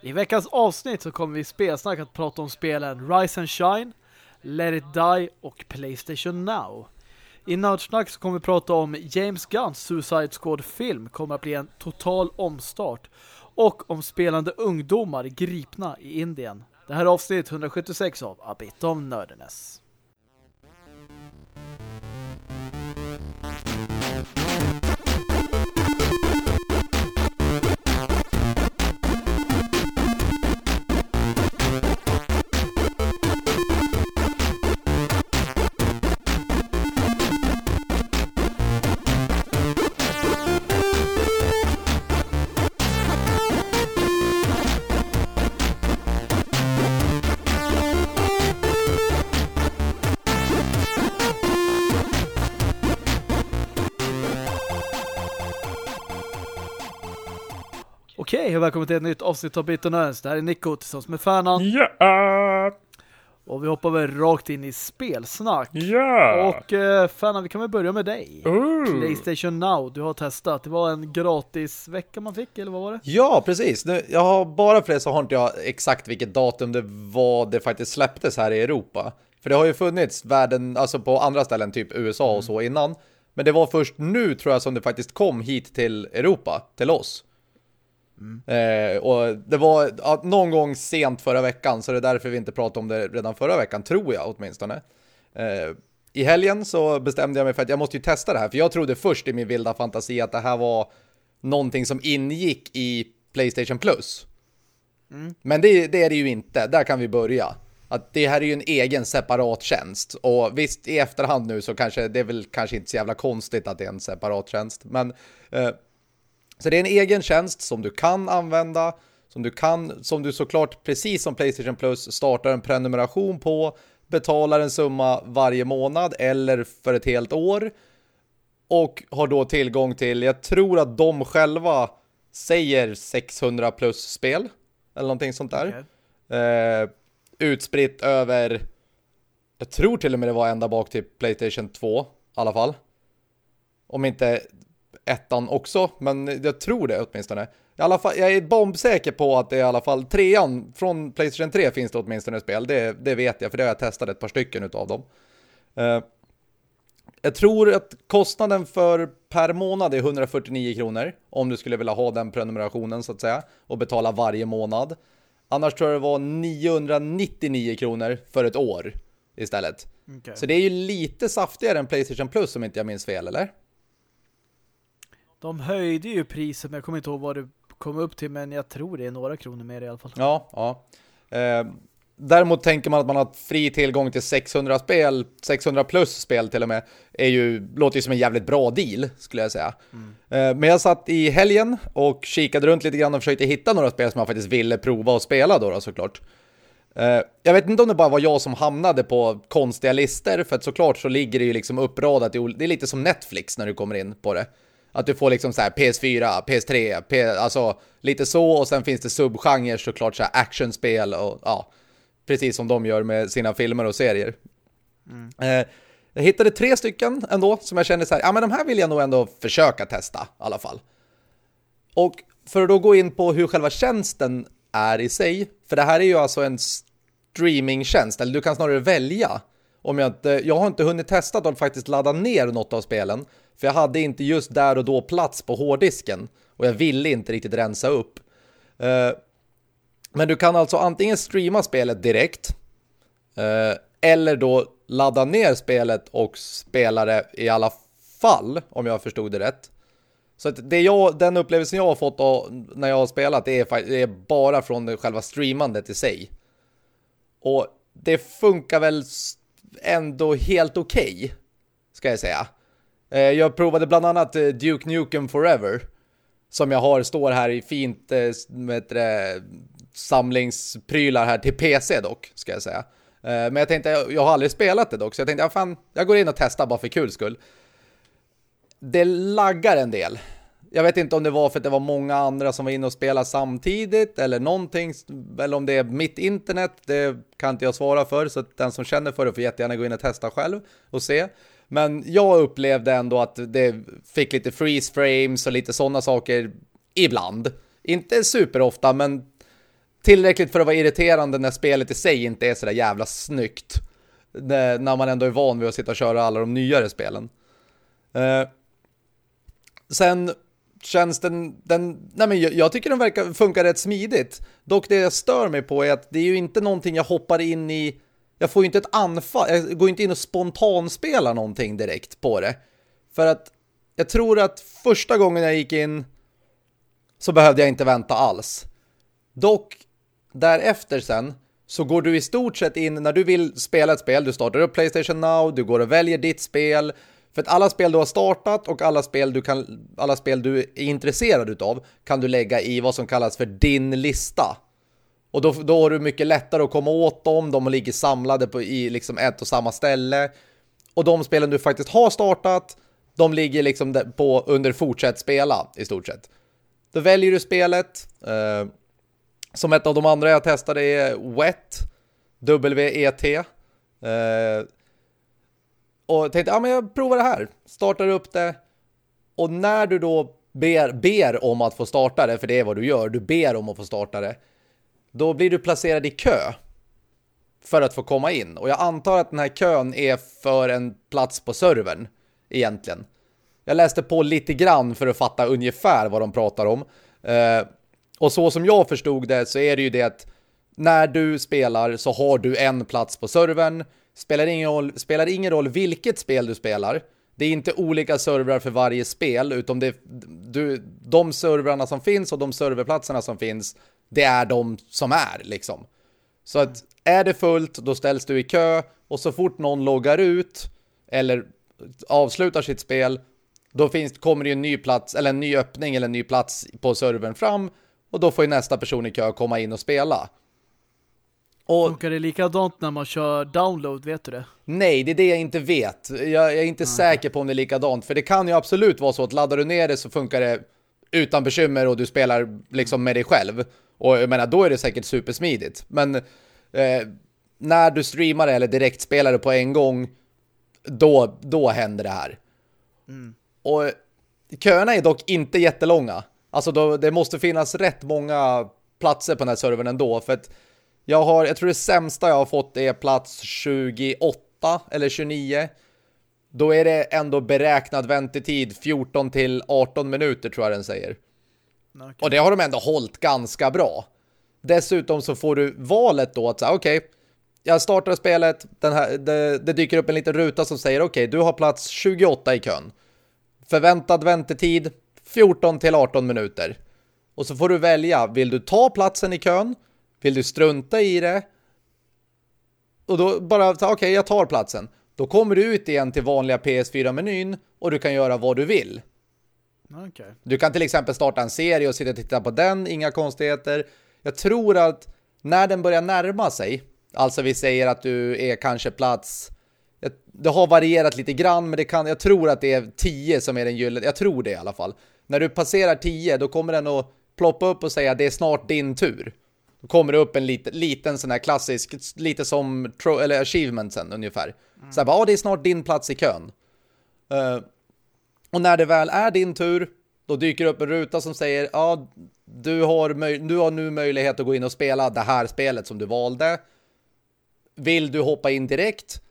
I veckans avsnitt så kommer vi i spelsnack att prata om spelen Rise and Shine, Let It Die och Playstation Now. I Nördsnack så kommer vi prata om James Gunns Suicide Squad-film kommer att bli en total omstart och om spelande ungdomar gripna i Indien. Det här är avsnitt 176 av A Bit of Nerdiness. Okej, och välkommen till ett nytt avsnitt av Bit Nörds. Det här är Nico tillsammans med Färnan. Ja! Och vi hoppar väl rakt in i spelsnack. Ja! Och eh, Färnan, vi kan väl börja med dig. Ooh. Playstation Now, du har testat. Det var en gratis vecka man fick, eller vad var det? Ja, precis. Nu, jag har, bara för det så har inte jag exakt vilket datum det var det faktiskt släpptes här i Europa. För det har ju funnits världen, alltså på andra ställen, typ USA och så innan. Men det var först nu tror jag som det faktiskt kom hit till Europa, till oss. Eh, och det var ja, någon gång sent förra veckan så det är därför vi inte pratade om det redan förra veckan, tror jag åtminstone. Eh, I helgen så bestämde jag mig för att jag måste ju testa det här, för jag trodde först i min vilda fantasi att det här var någonting som ingick i Playstation Plus. Men det, det är det ju inte, där kan vi börja. Att det här är ju en egen separat tjänst. Och visst, i efterhand nu så kanske det är väl kanske inte så jävla konstigt att det är en separat tjänst. Men eh, så det är en egen tjänst som du kan använda, som du kan, som du såklart precis som Playstation Plus startar en prenumeration på, betalar en summa varje månad eller för ett helt år och har då tillgång till, jag tror att de själva säger 600 plus spel eller någonting sånt där. Eh, utspritt över, jag tror till och med det var ända bak till Playstation 2 i alla fall. Om inte ettan också, men jag tror det åtminstone. I alla fall, jag är bombsäker på att det är i alla fall trean, från Playstation 3 finns det åtminstone spel, det, det vet jag för det har jag testat ett par stycken utav dem. Eh, jag tror att kostnaden för per månad är 149 kronor om du skulle vilja ha den prenumerationen så att säga och betala varje månad. Annars tror jag det var 999 kronor för ett år istället. Okej. Så det är ju lite saftigare än Playstation Plus om inte jag minns fel, eller? De höjde ju priset, men jag kommer inte ihåg vad det kom upp till, men jag tror det är några kronor mer i alla fall. Ja, ja. Eh, däremot tänker man att man har fri tillgång till 600 spel, 600 plus spel till och med, är ju, låter ju som en jävligt bra deal, skulle jag säga. Eh, men jag satt i helgen och kikade runt lite grann och försökte hitta några spel som jag faktiskt ville prova och spela då, då såklart. Eh, jag vet inte om det bara var jag som hamnade på konstiga listor, för att såklart så ligger det ju liksom uppradat i, det är lite som Netflix när du kommer in på det. Att du får liksom så här PS4, PS3, P alltså lite så och sen finns det subgenrer såklart så här actionspel och ja, precis som de gör med sina filmer och serier. Eh, jag hittade tre stycken ändå som jag kände så här, ja men de här vill jag nog ändå försöka testa i alla fall. Och för att då gå in på hur själva tjänsten är i sig, för det här är ju alltså en streamingtjänst, eller du kan snarare välja. Om jag, inte, jag har inte hunnit testa att faktiskt ladda ner något av spelen, för jag hade inte just där och då plats på hårddisken och jag ville inte riktigt rensa upp. Eh, men du kan alltså antingen streama spelet direkt eh, eller då ladda ner spelet och spela det i alla fall, om jag förstod det rätt. Så att det jag, den upplevelsen jag har fått när jag har spelat det är, det är bara från det själva streamandet i sig. Och det funkar väl ändå helt okej, ska jag säga. Eh, Jag provade bland annat eh, Duke Nukem Forever, som jag har, står här i fint eh, vad heter det, samlingsprylar här till PC dock, ska jag säga. Eh, Men jag tänkte, jag jag har aldrig spelat det dock, så jag tänkte, ja, fan, jag går in och testar bara för kul skull det laggar en del. Jag vet inte om det var för att det var många andra som var inne och spelade samtidigt eller någonting, eller om det är mitt internet, det kan inte jag svara för, så att den som känner för det får jättegärna gå in och testa själv och se. Men jag upplevde ändå att det fick lite freeze frames och lite sådana saker ibland. Inte superofta, men tillräckligt för att vara irriterande när spelet i sig inte är sådär jävla snyggt. När man ändå är van vid att sitta och köra alla de nyare spelen. Eh, sen känns den, den nej men jag, jag, tycker den verkar funka rätt smidigt. Dock det jag stör mig på är att det är ju inte någonting jag hoppar in i jag får ju inte ett anfall, jag går inte in och spontanspelar någonting direkt på det. För att jag tror att första gången jag gick in så behövde jag inte vänta alls. Dock, därefter sen så går du i stort sett in när du vill spela ett spel. Du startar upp Playstation Now, du går och väljer ditt spel. För att alla spel du har startat och alla spel du, kan, alla spel du är intresserad utav kan du lägga i vad som kallas för din lista. Och då, då har du mycket lättare att komma åt dem. De ligger samlade på, i liksom ett och samma ställe. Och de spelen du faktiskt har startat, de ligger liksom på under fortsätt spela i stort sett. Då väljer du spelet. Eh, som ett av de andra jag testade är WET. W-E-T. Eh, och tänkte, ja men jag provar det här. Startar upp det. Och när du då ber, ber om att få starta det, för det är vad du gör, du ber om att få starta det då blir du placerad i kö för att få komma in. Och jag antar att den här kön är för en plats på servern egentligen. Jag läste på lite grann för att fatta ungefär vad de pratar om. Eh, och så som jag förstod det så är det ju det att när du spelar så har du en plats på servern. Spelar ingen roll, spelar ingen roll vilket spel du spelar. Det är inte olika servrar för varje spel utan det, du, de servrarna som finns och de serverplatserna som finns det är de som är liksom. Så att är det fullt, då ställs du i kö och så fort någon loggar ut eller avslutar sitt spel, då finns, kommer det en ny plats eller en ny öppning eller en ny plats på servern fram och då får ju nästa person i kö komma in och spela. Och, Funkar det likadant när man kör download, vet du det? Nej, det är det jag inte vet. Jag, jag är inte mm. säker på om det är likadant. För det kan ju absolut vara så att laddar du ner det så funkar det utan bekymmer och du spelar liksom med dig själv. Och jag menar, då är det säkert supersmidigt. Men eh, när du streamar det eller direkt spelar det på en gång, då, då händer det här. Mm. Och köerna är dock inte jättelånga. Alltså då, det måste finnas rätt många platser på den här servern ändå. För att jag har, jag tror det sämsta jag har fått är plats 28 eller 29. Då är det ändå beräknad väntetid 14 till 18 minuter tror jag den säger. Okay. Och det har de ändå hållit ganska bra. Dessutom så får du valet då att säga okej, okay, jag startar spelet, den här, det, det, dyker upp en liten ruta som säger okej, okay, du har plats 28 i kön. Förväntad väntetid 14 till 18 minuter. Och så får du välja, vill du ta platsen i kön? Vill du strunta i det? Och då bara, okej, okay, jag tar platsen. Då kommer du ut igen till vanliga PS4-menyn och du kan göra vad du vill. Okay. Du kan till exempel starta en serie och sitta och titta på den, inga konstigheter. Jag tror att när den börjar närma sig, alltså vi säger att du är kanske plats, det har varierat lite grann men det kan, jag tror att det är 10 som är den gyllene, jag tror det i alla fall. När du passerar 10 då kommer den att ploppa upp och säga det är snart din tur. Då kommer det upp en lit, liten sån här klassisk, lite som eller achievementsen ungefär. Mm. Så här, ja det är snart din plats i kön. Uh, och när det väl är din tur, då dyker upp en ruta som säger ja, du har, du har nu möjlighet att gå in och spela det här spelet som du valde. Vill du hoppa in direkt?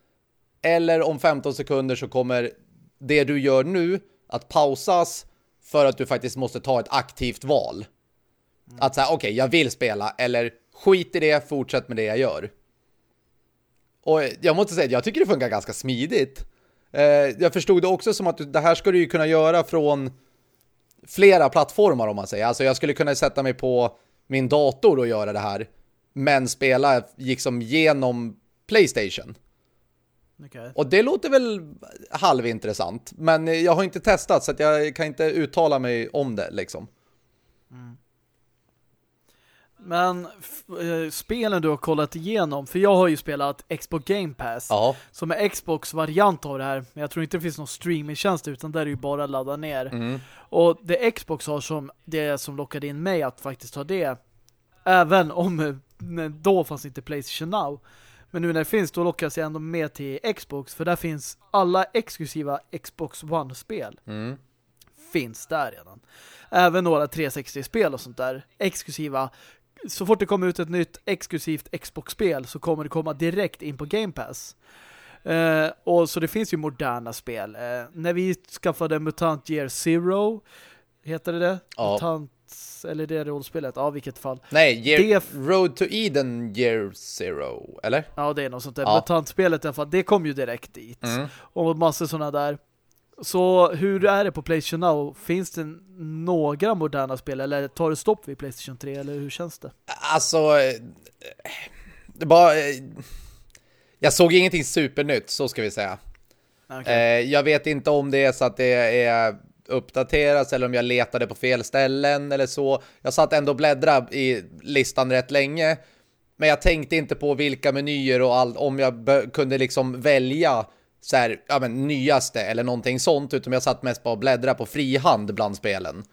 Eller om 15 sekunder så kommer det du gör nu att pausas för att du faktiskt måste ta ett aktivt val. Mm. Att säga, okej, okay, jag vill spela eller skit i det, fortsätt med det jag gör. Och jag måste säga, jag tycker det funkar ganska smidigt. Eh, jag förstod det också som att det här ska du ju kunna göra från flera plattformar om man säger. Alltså jag skulle kunna sätta mig på min dator och göra det här. Men spela liksom genom Playstation. Okay. Och det låter väl halvintressant. Men jag har inte testat så jag kan inte uttala mig om det liksom. Mm. Men äh, spelen du har kollat igenom, för jag har ju spelat Xbox Game Pass ja. som är Xbox variant av det här. Men jag tror inte det finns någon streamingtjänst utan där är ju bara att ladda ner. Mm. Och det Xbox har som det som lockade in mig att faktiskt ha det även om då fanns inte Playstation Now. Men nu när det finns, då lockas jag ändå med till Xbox för där finns alla exklusiva Xbox One-spel. Mm. Finns där redan. Även några 360-spel och sånt där. Exklusiva så fort det kommer ut ett nytt exklusivt Xbox-spel så kommer det komma direkt in på Game Pass. Uh, och så det finns ju moderna spel. Uh, när vi skaffade Mutant Year Zero, heter det det? Ja. Mutant, eller det rollspelet? Ja, vilket fall. Nej, year, det... Road to Eden Year Zero, eller? Ja, det är något sånt där. Ja. Mutant-spelet i alla fall, det kom ju direkt dit. Mm. Och massor sådana där. Så hur är det på Playstation Now? Finns det några moderna spel eller tar det stopp vid Playstation 3 eller hur känns det? Alltså det bara jag såg ingenting supernytt så ska vi säga. Okay. Eh, jag vet inte om det är så att det är uppdateras eller om jag letade på fel ställen eller så. Jag satt ändå och bläddra i listan rätt länge. Men jag tänkte inte på vilka menyer och allt om jag kunde liksom välja så här, ja men nyaste eller någonting sånt utan jag satt mest på att bläddra på frihand bland spelen.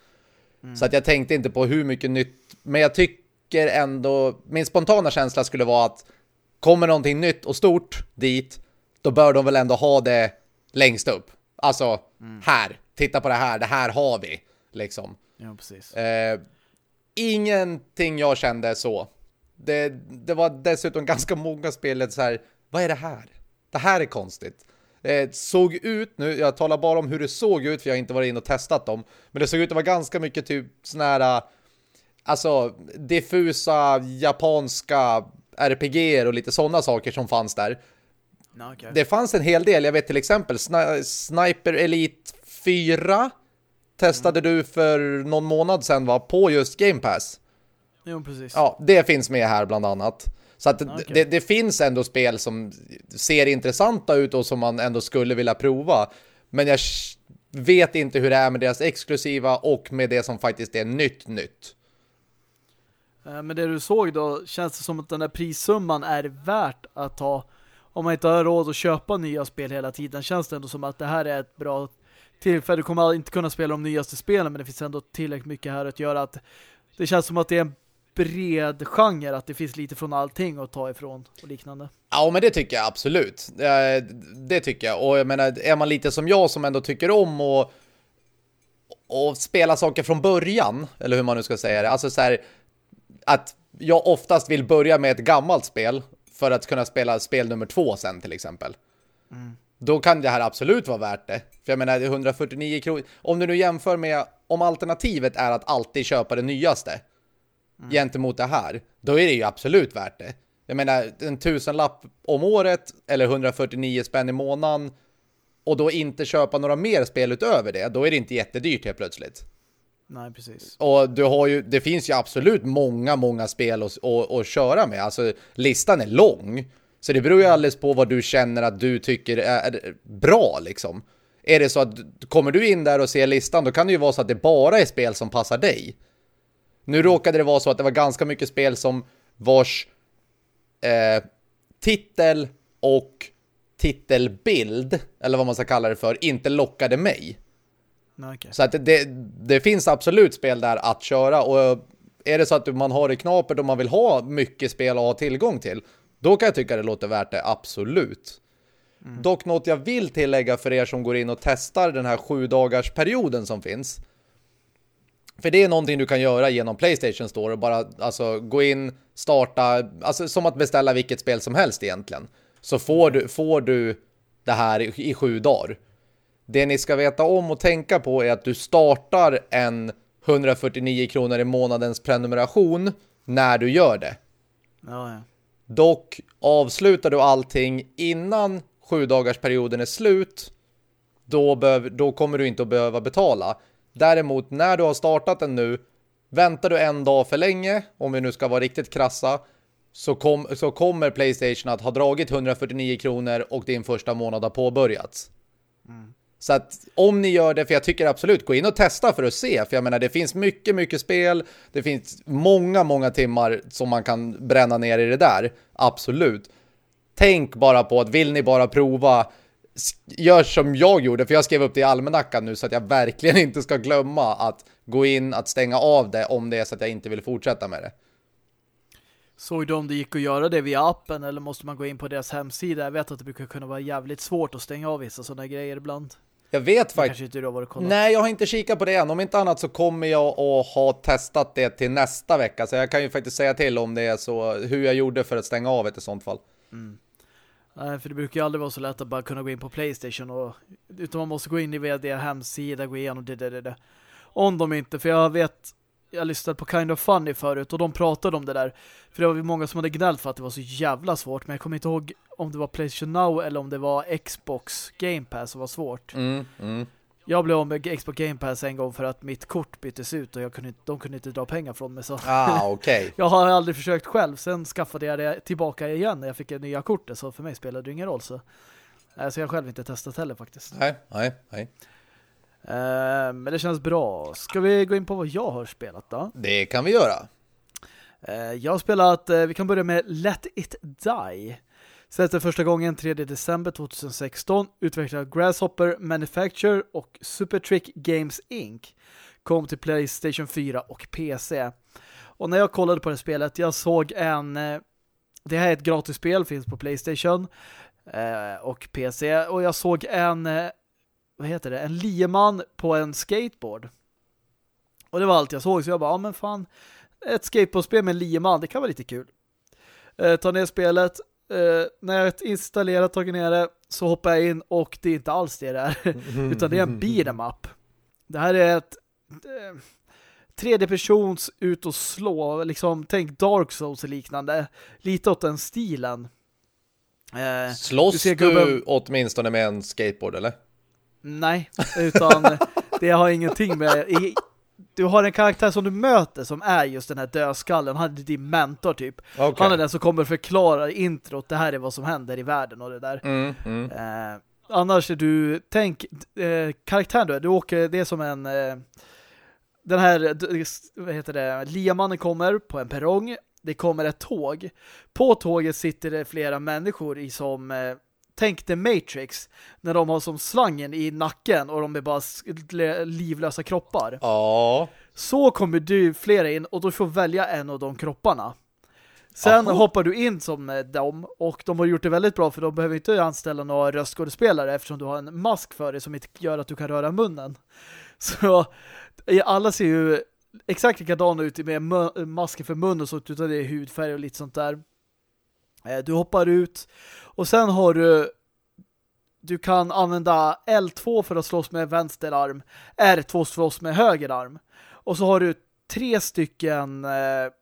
Mm. Så att jag tänkte inte på hur mycket nytt men jag tycker ändå min spontana känsla skulle vara att kommer någonting nytt och stort dit då bör de väl ändå ha det längst upp. Alltså mm. här, titta på det här, det här har vi liksom. Ja, precis. Eh, ingenting jag kände så. Det, det var dessutom ganska många spelet så här, vad är det här? Det här är konstigt eh, såg ut nu, jag talar bara om hur det såg ut för jag har inte varit in och testat dem, men det såg ut att vara ganska mycket typ såna här alltså diffusa japanska RPG och lite sådana saker som fanns där. Okay. Det fanns en hel del, jag vet till exempel Sni Sniper Elite 4 testade mm. du för någon månad sedan va, på just Game Pass. Jo, precis. Ja, det finns med här bland annat. Så att okay. det, det, finns ändå spel som ser intressanta ut och som man ändå skulle vilja prova. Men jag vet inte hur det är med deras exklusiva och med det som faktiskt är nytt nytt. Eh, men det du såg då, känns det som att den där prissumman är värt att ta om man inte har råd att köpa nya spel hela tiden. Känns det ändå som att det här är ett bra tillfälle. Du kommer inte kunna spela de nyaste spelen men det finns ändå tillräckligt mycket här att göra att det känns som att det är en bred genre att det finns lite från allting att ta ifrån och liknande. Ja, men det tycker jag absolut. Det tycker jag. Och jag menar, är man lite som jag som ändå tycker om att och spela saker från början, eller hur man nu ska säga det. Alltså så här, att jag oftast vill börja med ett gammalt spel för att kunna spela spel nummer två sen till exempel. Mm. Då kan det här absolut vara värt det. För jag menar, 149 kronor. Om du nu jämför med om alternativet är att alltid köpa det nyaste mm. gentemot det här, då är det ju absolut värt det. Jag menar, en tusenlapp om året eller 149 spänn i månaden och då inte köpa några mer spel utöver det, då är det inte jättedyrt helt plötsligt. Nej, precis. Och du har ju, det finns ju absolut många, många spel att, att, att köra med. Alltså, listan är lång. Så det beror ju alldeles på vad du känner att du tycker är bra, liksom. Är det så att kommer du in där och ser listan, då kan det ju vara så att det bara är spel som passar dig. Nu råkade det vara så att det var ganska mycket spel som vars eh, titel och titelbild, eller vad man ska kalla det för, inte lockade mig. Okay. Så att det, det, finns absolut spel där att köra och är det så att man har det knapert och man vill ha mycket spel att ha tillgång till, då kan jag tycka det låter värt det, absolut. Mm. Dock något jag vill tillägga för er som går in och testar den här sju dagars perioden som finns för det är någonting du kan göra genom Playstation Store och bara alltså, gå in, starta, alltså som att beställa vilket spel som helst egentligen. Så får du, får du det här i, i sju dagar. Det ni ska veta om och tänka på är att du startar en 149 kronor i månadens prenumeration när du gör det. Ja, ja. Dock avslutar du allting innan sju dagars perioden är slut då, behöv, då kommer du inte att behöva betala. Däremot när du har startat den nu väntar du en dag för länge om vi nu ska vara riktigt krassa så, kom, så kommer Playstation att ha dragit 149 kronor och din första månad har påbörjats. Mm. Så att om ni gör det, för jag tycker absolut, gå in och testa för att se. För jag menar, det finns mycket, mycket spel. Det finns många, många timmar som man kan bränna ner i det där. Absolut. Tänk bara på att vill ni bara prova gör som jag gjorde, för jag skrev upp det i almanackan nu så att jag verkligen inte ska glömma att gå in, att stänga av det om det är så att jag inte vill fortsätta med det. Såg du om det gick att göra det via appen eller måste man gå in på deras hemsida? Jag vet att det brukar kunna vara jävligt svårt att stänga av vissa sådana grejer ibland. Jag vet faktiskt. Nej, jag har inte kikat på det än. Om inte annat så kommer jag att ha testat det till nästa vecka. Så jag kan ju faktiskt säga till om det är så, hur jag gjorde för att stänga av det i sånt fall. Nej, för det brukar ju aldrig vara så lätt att bara kunna gå in på Playstation och utan man måste gå in i via hemsida, gå igenom det, det, det, det. Om de inte, för jag vet jag lyssnade på Kind of Funny förut och de pratade om det där. För det var ju många som hade gnällt för att det var så jävla svårt, men jag kommer inte ihåg om det var Playstation Now eller om det var Xbox Game Pass som var svårt. Mm, mm. Jag blev av med Xbox Game Pass en gång för att mitt kort byttes ut och jag kunde, de kunde inte dra pengar från mig så. Ah, okej. Jag har aldrig försökt själv. Sen skaffade jag det tillbaka igen när jag fick det nya kortet. Så för mig spelade det ingen roll. Så, Nej, så jag själv inte testat heller faktiskt. Nej, nej, nej. Eh, men det känns bra. Ska vi gå in på vad jag har spelat då? Det kan vi göra. Eh, jag har spelat, eh, vi kan börja med Let It Die. Släppte första gången 3 december 2016. Utvecklad av Grasshopper Manufacture och Supertrick Games Inc. Kom till Playstation 4 och PC. Och när jag kollade på det spelet, jag såg en... Eh, det här är ett gratisspel, finns på Playstation eh, och PC. Och jag såg en... Eh, vad heter det? En lieman på en skateboard. Och det var allt jag såg, så jag bara, ja men fan ett skateboardspel med en lieman, det kan vara lite kul. Eh, ta ner spelet. Eh, när jag installerat tagit ner det så hoppar jag in och det är inte alls det där. utan det är en beat'em up. Det här är ett eh, tredje persons ut och slå. Liksom, tänk Dark Souls och liknande. Lite åt den stilen. Eh, Du Slåss ser du, gubben- åtminstone med en skateboard, eller? Nej, utan det har ingenting med... Du har en karaktär som du möter som är just den här dödskallen. Han är din mentor typ. Okej. Han är den som kommer förklara introt. Det här är vad som händer i världen och det där. Mm, mm. Eh, annars är du... Tänk, eh, karaktären du är. Du åker, det är som en... Eh, den här, vad heter det? Liamannen kommer på en perrong. Det kommer ett tåg. På tåget sitter det flera människor i som... Tänk The Matrix när de har som slangen i nacken och de är bara livlösa kroppar. Ja. Så kommer du flera in och du får välja en av de kropparna. Sen Aha. hoppar du in som eh, dem och de har gjort det väldigt bra för de behöver inte anställa några röstskådespelare eftersom du har en mask för dig som inte gör att du kan röra munnen. Så alla ser ju exakt likadana ut med masker för munnen sånt utan det är hudfärg och lite sånt där. Eh, du hoppar ut och sen har du du kan använda L2 för att slåss med vänster arm, R2 slåss med höger arm. Och så har du tre stycken eh,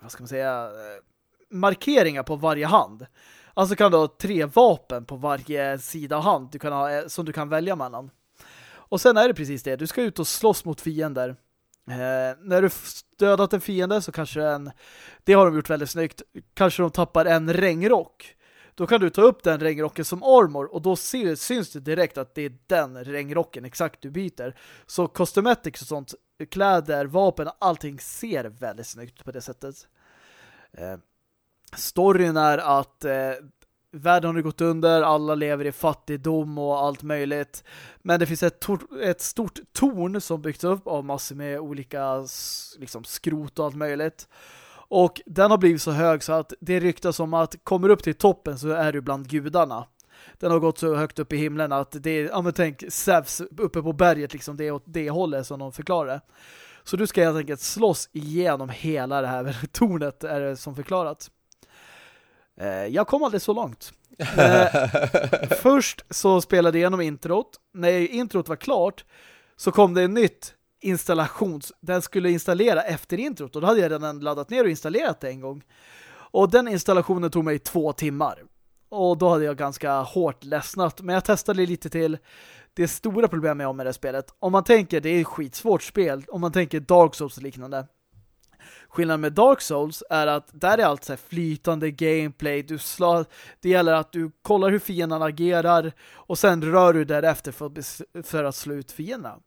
vad ska man säga eh, markeringar på varje hand. Alltså kan du ha tre vapen på varje sida hand du kan ha, eh, som du kan välja mellan. Och sen är det precis det. Du ska ut och slåss mot fiender. Eh, när du dödat en fiende så kanske en det har de gjort väldigt snyggt. Kanske de tappar en regnrock. Då kan du ta upp den regnrocken som armor och då ser, syns det direkt att det är den regnrocken exakt du byter. Så cosmetics och sånt, kläder, vapen, allting ser väldigt snyggt på det sättet. Eh, storyn är att eh, världen har nu gått under, alla lever i fattigdom och allt möjligt. Men det finns ett, ett stort torn som byggts upp av massor med olika liksom, skrot och allt möjligt. Och den har blivit så hög så att det ryktas om att kommer upp till toppen så är du bland gudarna. Den har gått så högt upp i himlen att det är, ja men tänk Zeus uppe på berget liksom, det är åt det hållet som de förklarar det. Så du ska helt enkelt slåss igenom hela det här tornet är det som förklarat. Eh, jag kom aldrig så långt. Eh, först så spelade jag igenom introt. När introt var klart så kom det en nytt installations... Den skulle installera efter introt och då hade jag redan laddat ner och installerat det en gång. Och den installationen tog mig två timmar. Och då hade jag ganska hårt ledsnat. Men jag testade lite till. Det stora problemet jag har med det spelet. Om man tänker, det är ett skitsvårt spel. Om man tänker Dark Souls och liknande. Skillnaden med Dark Souls är att där är allt så här flytande gameplay. Du slår, det gäller att du kollar hur fienden agerar och sen rör du därefter för att, för att slå ut fienderna.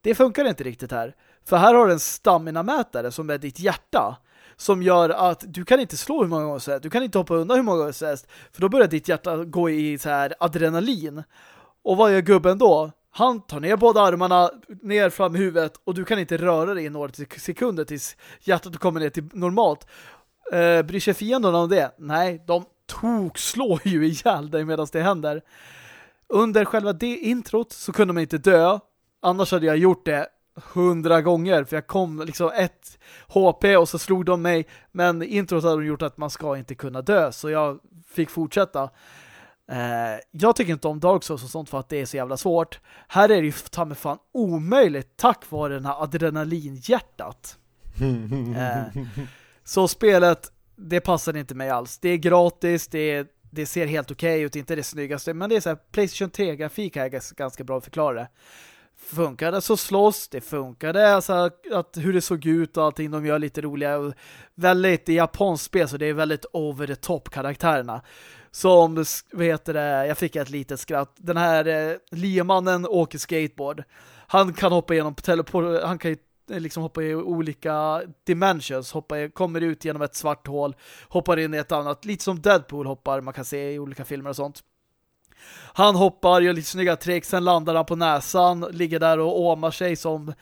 Det funkar inte riktigt här. För här har du en stamina-mätare som är ditt hjärta. Som gör att du kan inte slå hur många gånger som helst. Du kan inte hoppa undan hur många gånger som helst. För då börjar ditt hjärta gå i så här adrenalin. Och vad gör gubben då? Han tar ner båda armarna, ner fram huvudet och du kan inte röra dig i några sekunder tills hjärtat kommer ner till normalt. Eh, bryr sig fienderna om det? Nej, de tok slår ju ihjäl dig medan det händer. under själva det introt så kunde man inte dö. Annars hade jag gjort det hundra gånger för jag kom liksom ett HP och så slog de mig men introt hade de gjort att man ska inte kunna dö så jag fick fortsätta. Eh, jag tycker inte om Dark Souls och sånt för att det är så jävla svårt. Här är det ju ta mig fan omöjligt tack vare den här adrenalinhjärtat. eh, så spelet det passar inte mig alls. Det är gratis, det, är, det ser helt okej okay ut, inte det snyggaste, men det är så här, Playstation 3-grafik här är ganska bra att förklara det funkade så slåss, det funkade alltså att hur det såg ut och allting, de gör lite roliga väldigt japanskt spel så det är väldigt over the top karaktärerna. Som, vad heter det, jag fick ett litet skratt. Den här eh, liemannen åker skateboard. Han kan hoppa igenom teleport, han kan ju eh, liksom hoppa i olika dimensions, hoppa, kommer ut genom ett svart hål, hoppar in i ett annat, lite som Deadpool hoppar, man kan se i olika filmer och sånt. Han hoppar, gör lite snygga tricks, sen landar han på näsan, ligger där och åmar sig som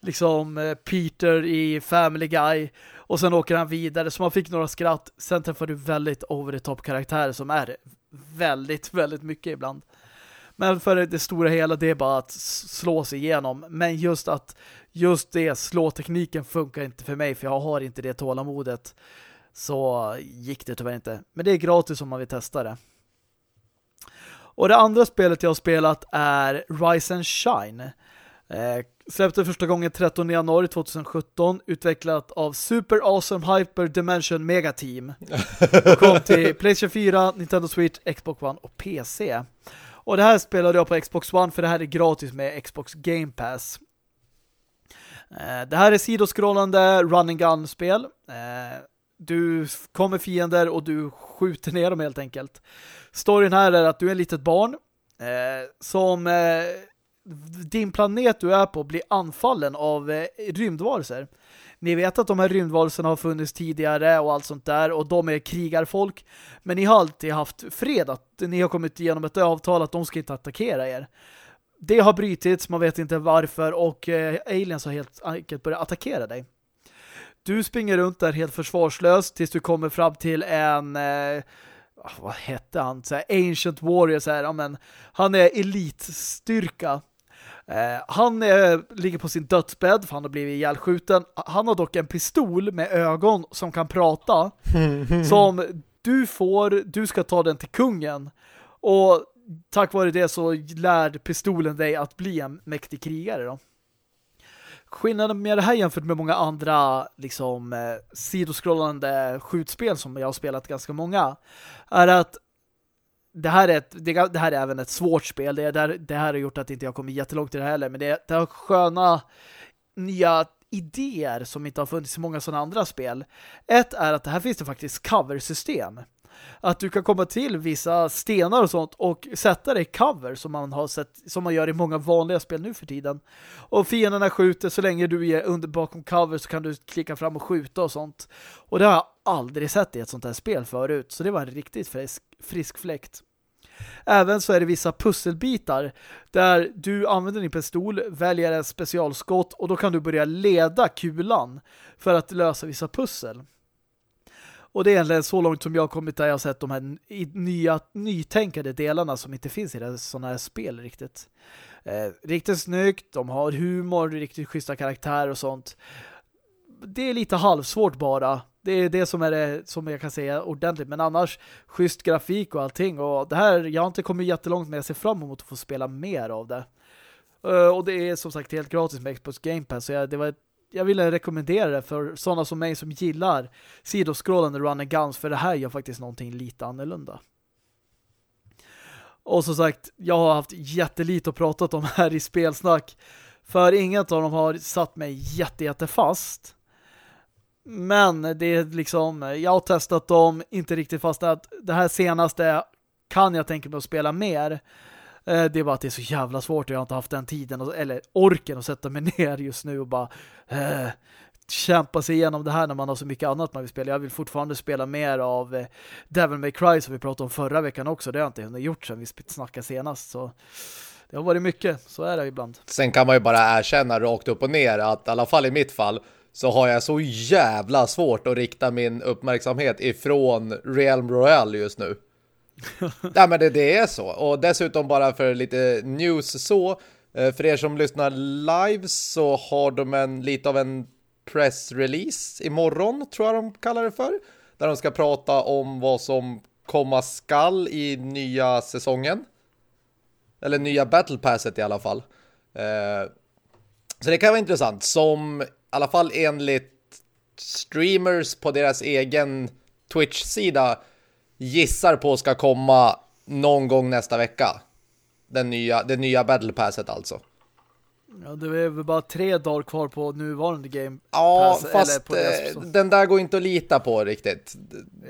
liksom eh, Peter i Family Guy och sen åker han vidare så man fick några skratt sen träffar du väldigt over the top karaktärer som är väldigt, väldigt mycket ibland. Men för det stora hela det är bara att slå sig igenom. Men just att just det, slå-tekniken funkar inte för mig för jag har inte det tålamodet. Så gick det tyvärr inte. Men det är gratis om man vill testa det. Och det andra spelet jag har spelat är Rise and Shine. Eh, släppte första gången 13 januari 2017 utvecklat av Super Awesome Hyper Dimension Mega Team. Och kom till PlayStation 4, Nintendo Switch, Xbox One och PC. Och det här spelade jag på Xbox One för det här är gratis med Xbox Game Pass. Eh, det här är sidoskrollande running gun-spel. Eh, du kommer fiender och du skjuter ner dem helt enkelt. Storyn här är att du är ett litet barn eh, som din planet du är på blir anfallen av eh, rymdvarelser. Ni vet att de här rymdvarelserna har funnits tidigare och allt sånt där och de är krigarfolk. Men ni har alltid haft fred att ni har kommit igenom ett avtal att de ska inte attackera er. Det har brytits, man vet inte varför och eh, aliens har helt enkelt börjat attackera dig. Du springer runt där helt försvarslös tills du kommer fram till en eh, ah, vad hette han? Så här, Ancient Warrior, så här, ja, men, han är elitstyrka. Eh, han är, ligger på sin dödsbädd för han har blivit ihjälskjuten. Han har dock en pistol med ögon som kan prata. som du får, du ska ta den till kungen. Och tack vare det så lär pistolen dig att bli en mäktig krigare då. Skillnaden med det här jämfört med många andra liksom eh, sidoskrollande skjutspel som jag har spelat ganska många är att det här är, ett, det, det, här är även ett svårt spel. Det, det, det här har gjort att inte jag kommer jättelångt i det här heller. Men det, det har sköna nya idéer som inte har funnits i många sådana andra spel. Ett är att det här finns det faktiskt coversystem att du kan komma till vissa stenar och sånt och sätta det i cover som man har sett som man gör i många vanliga spel nu för tiden. Och fienderna skjuter så länge du är under bakom cover så kan du klicka fram och skjuta och sånt. Och det har jag aldrig sett i ett sånt här spel förut. Så det var en riktigt frisk, frisk fläkt. Även så är det vissa pusselbitar där du använder din pistol, väljer en specialskott och då kan du börja leda kulan för att lösa vissa pussel. Och det är egentligen så långt som jag har kommit där jag har sett de här nya, nytänkade delarna som inte finns i sådana här spel riktigt. Eh, riktigt snyggt, de har humor, riktigt schyssta karaktärer och sånt. Det är lite halvsvårt bara. Det är det som är det som jag kan säga ordentligt. Men annars, schysst grafik och allting. Och det här, jag har inte kommit jättelångt men jag ser fram emot att få spela mer av det. Uh, och det är som sagt helt gratis med Xbox Game Pass. Så jag, det var ett jag ville rekommendera det för sådana som mig som gillar sidoskrollande run and guns för det här gör faktiskt någonting lite annorlunda. Och som sagt, jag har haft jättelite att prata om här i spelsnack för inget av dem har satt mig jätte, jätte fast. Men det är liksom, jag har testat dem, inte riktigt fast att det här senaste kan jag tänka mig att spela mer. Eh, det är bara att det är så jävla svårt och jag har inte haft den tiden eller orken att sätta mig ner just nu och bara eh, kämpa sig igenom det här när man har så mycket annat man vill spela. Jag vill fortfarande spela mer av eh, Devil May Cry som vi pratade om förra veckan också. Det har jag inte hunnit gjort sedan vi snackade senast. Så det har varit mycket, så är det ibland. Sen kan man ju bara erkänna rakt upp och ner att i alla fall i mitt fall så har jag så jävla svårt att rikta min uppmärksamhet ifrån Realm Royale just nu. ja, men det, det är så. Och dessutom bara för lite news så. Eh, för er som lyssnar live så har de en lite av en pressrelease imorgon tror jag de kallar det för. Där de ska prata om vad som komma skall i nya säsongen. Eller nya Battle Passet i alla fall. Eh, så det kan vara intressant. Som i alla fall enligt streamers på deras egen Twitch-sida gissar på ska komma någon gång nästa vecka. Den nya, det nya Battle Passet alltså. Ja, det är väl bara tre dagar kvar på nuvarande game Ja, Pass, fast eh, den där går inte att lita på riktigt.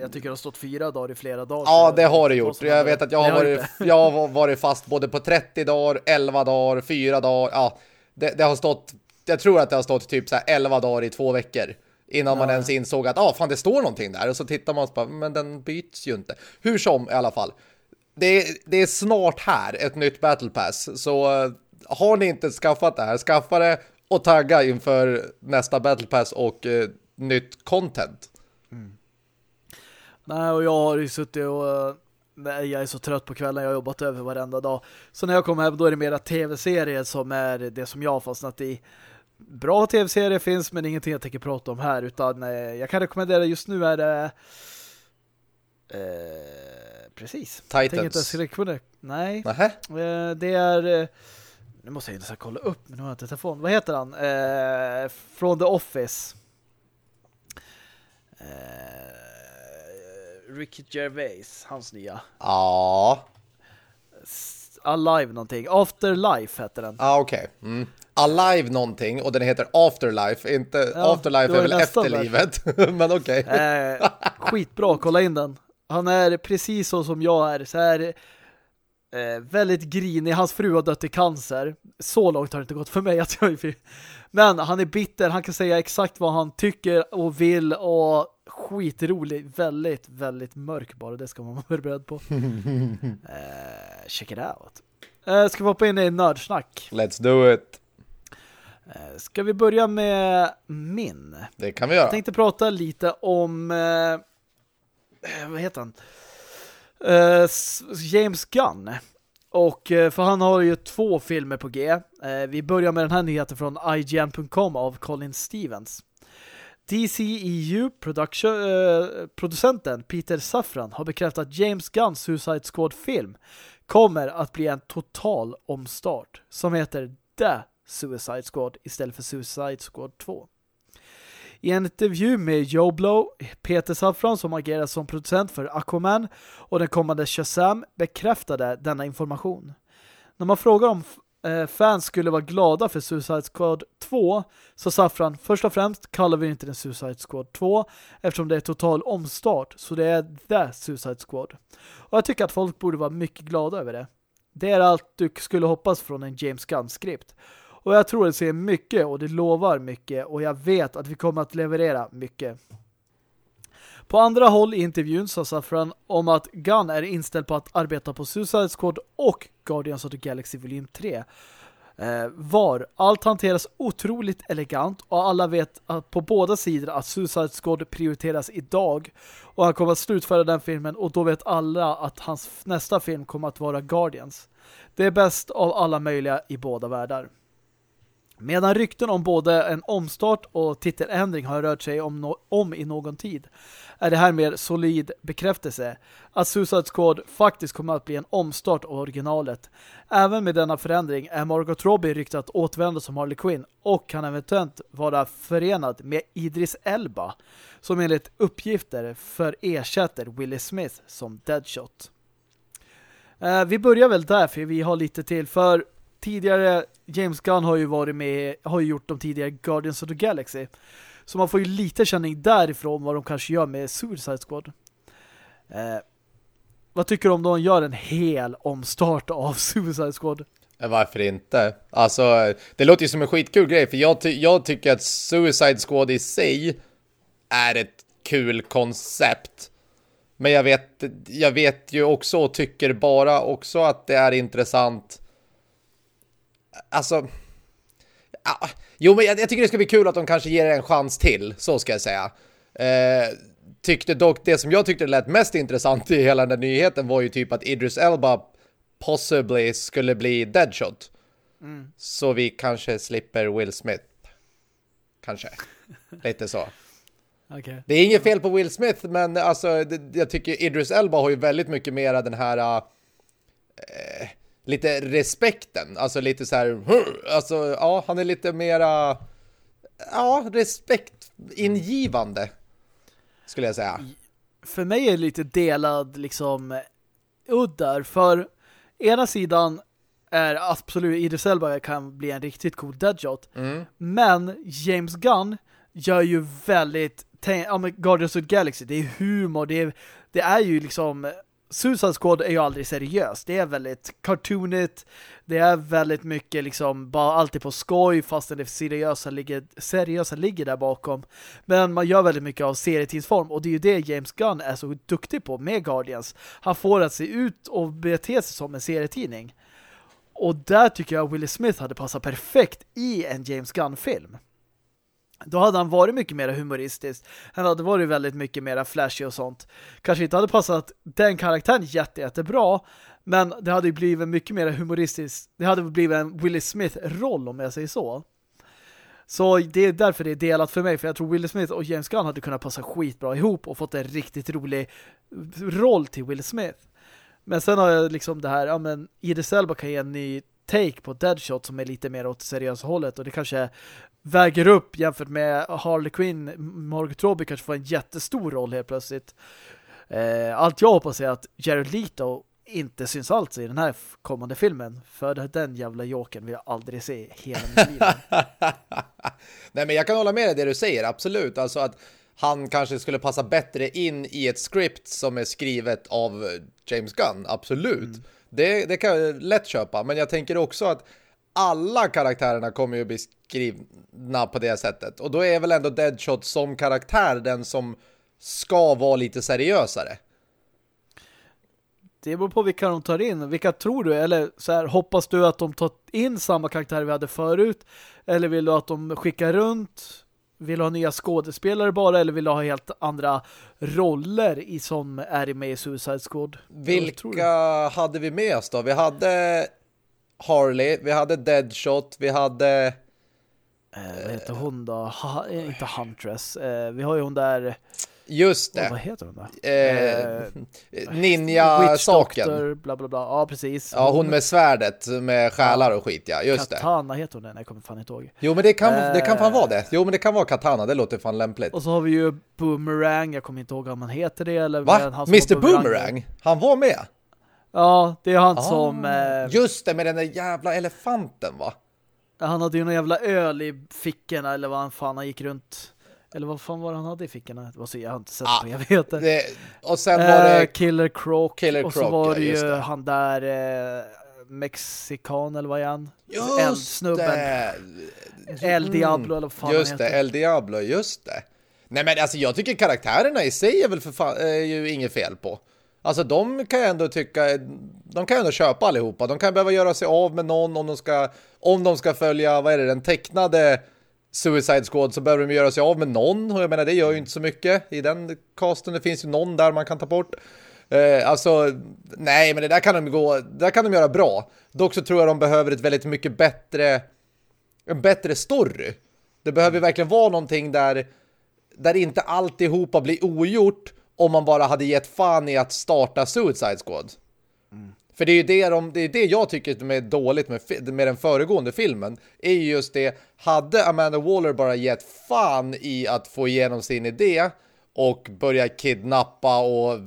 Jag tycker det har stått fyra dagar i flera dagar. Ja, det har det gjort. Jag vet att jag har, varit, jag har varit fast både på 30 dagar, 11 dagar, 4 dagar. Ja, det, det har stått, jag tror att det har stått typ så här 11 dagar i två veckor. Innan ja. man ens insåg att, ah, fan det står någonting där. Och så tittar man och bara, men den byts ju inte. Hur som i alla fall. Det är, det är snart här ett nytt Battle Pass. Så eh, har ni inte skaffat det här, skaffa det och tagga inför nästa Battle Pass och eh, nytt content. Mm. Nej, och jag har ju suttit och eh, nej, jag är så trött på kvällen, jag har jobbat över varenda dag. Så när jag kommer hem då är det mera tv-serier som är det som jag har fastnat i. Bra tv-serier finns men ingenting jag tänker prata om här utan eh, jag kan rekommendera just nu är det eh, precis. Titans. Nej. Nähä? Eh, det är nu måste jag inte kolla upp, men nu har jag inte telefon. Vad heter han? Eh, från The Office. Eh, Ricky Gervais, hans nya. Ja. Alive någonting. Afterlife heter den. Ja, ah, okej. Okay. Mm. Alive någonting och den heter Afterlife. Inte ja, Afterlife är väl efterlivet. Men okej. Okay. eh, skitbra, kolla in den. Han är precis så som jag är. Så här Eh, väldigt grinig. Hans fru har dött i cancer. Så långt har det inte gått för mig att jag är Men han är bitter. Han kan säga exakt vad han tycker och vill och skitrolig. Väldigt, väldigt mörk bara. Det ska man vara beredd på. eh, check it out. Eh, ska vi hoppa in i nördsnack? Let's do it. Eh, ska vi börja med min? Det kan vi göra. Jag tänkte prata lite om eh, eh vad heter han? Uh, James Gunn. Och uh, för han har ju två filmer på G. Uh, vi börjar med den här nyheten från IGN.com av Colin Stevens. DCEU producenten Peter Safran har bekräftat att James Gunns Suicide Squad-film kommer att bli en total omstart som heter The Suicide Squad istället för Suicide Squad 2. I en intervju med Joe Blow, Peter Safran som agerar som producent för Aquaman och den kommande Shazam bekräftade denna information. När man frågar om eh, fans skulle vara glada för Suicide Squad 2 så Safran, först och främst kallar vi inte den Suicide Squad 2 eftersom det är total omstart så det är The Suicide Squad. Och jag tycker att folk borde vara mycket glada över det. Det är allt du skulle hoppas från en James Gunn-skript. Och jag tror det ser mycket och det lovar mycket och jag vet att vi kommer att leverera mycket. På andra håll i intervjun sa Safran om att Gunn är inställd på att arbeta på Suicide Squad och Guardians of the Galaxy Volym 3. Eh, var allt hanteras otroligt elegant och alla vet att på båda sidor att Suicide Squad prioriteras idag och han kommer att slutföra den filmen och då vet alla att hans nästa film kommer att vara Guardians. Det är bäst av alla möjliga i båda världar. Medan rykten om både en omstart och titeländring har rört sig om, no om i någon tid är det här mer solid bekräftelse att Suicide Squad faktiskt kommer att bli en omstart av originalet. Även med denna förändring är Margot Robbie ryktat återvända som Harley Quinn och kan eventuellt vara förenad med Idris Elba som enligt uppgifter för ersätter Willie Smith som Deadshot. Eh, vi börjar väl där för vi har lite till för tidigare James Gunn har ju varit med har ju gjort de tidigare Guardians of the Galaxy. Så man får ju lite känning därifrån vad de kanske gör med Suicide Squad. Eh, vad tycker du om de gör en hel omstart av Suicide Squad? Eh, varför inte? Alltså, det låter ju som en skitkul grej för jag, ty jag tycker att Suicide Squad i sig är ett kul koncept. Men jag vet, jag vet ju också och tycker bara också att det är intressant alltså... Ja, jo, men jag, jag, tycker det ska bli kul att de kanske ger en chans till, så ska jag säga. Eh, tyckte dock, det som jag tyckte lät mest intressant i hela den nyheten var ju typ att Idris Elba possibly skulle bli Deadshot. Mm. Så vi kanske slipper Will Smith. Kanske. Lite så. Okay. Det är inget fel på Will Smith, men alltså, det, jag tycker Idris Elba har ju väldigt mycket mera den här äh, lite respekten. Alltså lite så här, alltså ja, han är lite mera ja, respektingivande skulle jag säga. För mig är det lite delad liksom uddar, för ena sidan är absolut Idris Elba kan bli en riktigt cool deadshot. Mm. Men James Gunn gör ju väldigt ja, men Guardians of the Galaxy, det är humor, det är, det är ju liksom Suicide Squad är ju aldrig seriöst. Det är väldigt cartoonigt. Det är väldigt mycket liksom bara alltid på skoj fastän det seriösa ligger, seriösa ligger där bakom. Men man gör väldigt mycket av serietidsform och det är ju det James Gunn är så duktig på med Guardians. Han får att se ut och bete sig som en serietidning. Och där tycker jag Willie Smith hade passat perfekt i en James Gunn-film. Då hade han varit mycket mer humoristisk. Han hade varit väldigt mycket mer flashy och sånt. Kanske inte hade passat den karaktären jätte, jättebra. Men det hade blivit mycket mer humoristiskt. Det hade blivit en Willie Smith-roll om jag säger så. Så det är därför det är delat för mig. För jag tror Will Smith och James Gunn hade kunnat passa skitbra ihop och fått en riktigt rolig roll till Will Smith. Men sen har jag liksom det här, ja men Idris Elba kan ge en ny take på Deadshot som är lite mer åt seriösa hållet och det kanske väger upp jämfört med Harley Quinn Margot Robbie kanske får en jättestor roll helt plötsligt. Eh, allt jag hoppas är att Jared Leto inte syns alls i den här kommande filmen. För den jävla joken vill jag aldrig se hela mitt liv. Nej men jag kan hålla med dig det du säger, absolut. Alltså att han kanske skulle passa bättre in i ett script som är skrivet av James Gunn, absolut. Mm. Det, det kan jag lätt köpa, men jag tänker också att alla karaktärerna kommer ju bli skrivna på det sättet. Och då är väl ändå Deadshot som karaktär den som ska vara lite seriösare. Det beror på vilka de tar in. Vilka tror du? Eller så här, hoppas du att de tar in samma karaktär vi hade förut? Eller vill du att de skickar runt? Vill du ha nya skådespelare bara? Eller vill du ha helt andra roller i som är med i Suicide Squad? Vilka hade vi med oss då? Vi hade Harley, vi hade Deadshot, vi hade... Eh, vad heter hon då? Ha, eh, inte Huntress. Eh, vi har ju hon där... Just det. Oh, vad heter hon då? Eh, Ninja-saken. Bla bla bla. Ja, precis. Ja, hon med svärdet med själar och skit, ja. Just Katana det. Katana heter hon den, jag kommer fan inte ihåg. Jo, men det kan, eh, det kan fan vara det. Jo, men det kan vara Katana, det låter fan lämpligt. Och så har vi ju Boomerang, jag kommer inte ihåg om han heter det. Eller Va? Mr. Boomerang? Boomerang? Han var med? Ja, det är han ah, som... Eh, just det, med den där jävla elefanten va? Han hade ju någon jävla öl i fickorna eller vad han fan han gick runt... Eller vad fan var det han hade i fickorna? Det var så, jag har inte sett ah, på, jag vet det. Och sen var det... Eh, Killer Croc. Killer och så Croc, var det ja, ju det. han där... Eh, Mexikan eller vad är han? Just Eldsnubben. det! El Diablo eller vad fan Just det, El Diablo, just det. Nej men alltså jag tycker karaktärerna i sig är väl för fan, är ju inget fel på. Alltså de kan jag ändå tycka de kan ju ändå köpa allihopa. De kan behöva göra sig av med någon om de ska om de ska följa, vad är det, den tecknade Suicide Squad så behöver de göra sig av med någon och jag menar det gör ju inte så mycket i den casten. Det finns ju någon där man kan ta bort. Eh, alltså, nej men det där kan de gå, det där kan de göra bra. Dock så tror jag de behöver ett väldigt mycket bättre en bättre story. Det behöver verkligen vara någonting där där inte alltihopa blir ogjort om man bara hade gett fan i att starta Suicide Squad. Mm. För det är ju det, de, det, är det jag tycker är dåligt med, med den föregående filmen. Är ju just det, hade Amanda Waller bara gett fan i att få igenom sin idé och börja kidnappa och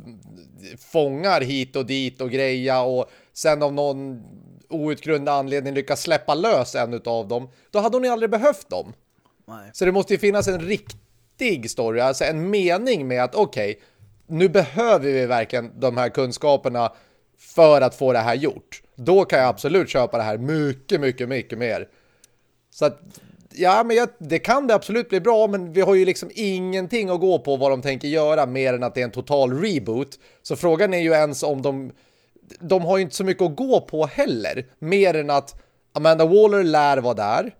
fångar hit och dit och greja och sen av någon outgrundlig anledning lyckas släppa lös en av dem, då hade hon ju aldrig behövt dem. Nej. Så det måste ju finnas en riktig story, alltså en mening med att okej, okay, nu behöver vi verkligen de här kunskaperna för att få det här gjort. Då kan jag absolut köpa det här mycket, mycket, mycket mer. Så att, ja, men jag, det kan det absolut bli bra, men vi har ju liksom ingenting att gå på vad de tänker göra mer än att det är en total reboot. Så frågan är ju ens om de... De har ju inte så mycket att gå på heller, mer än att Amanda Waller lär vara där.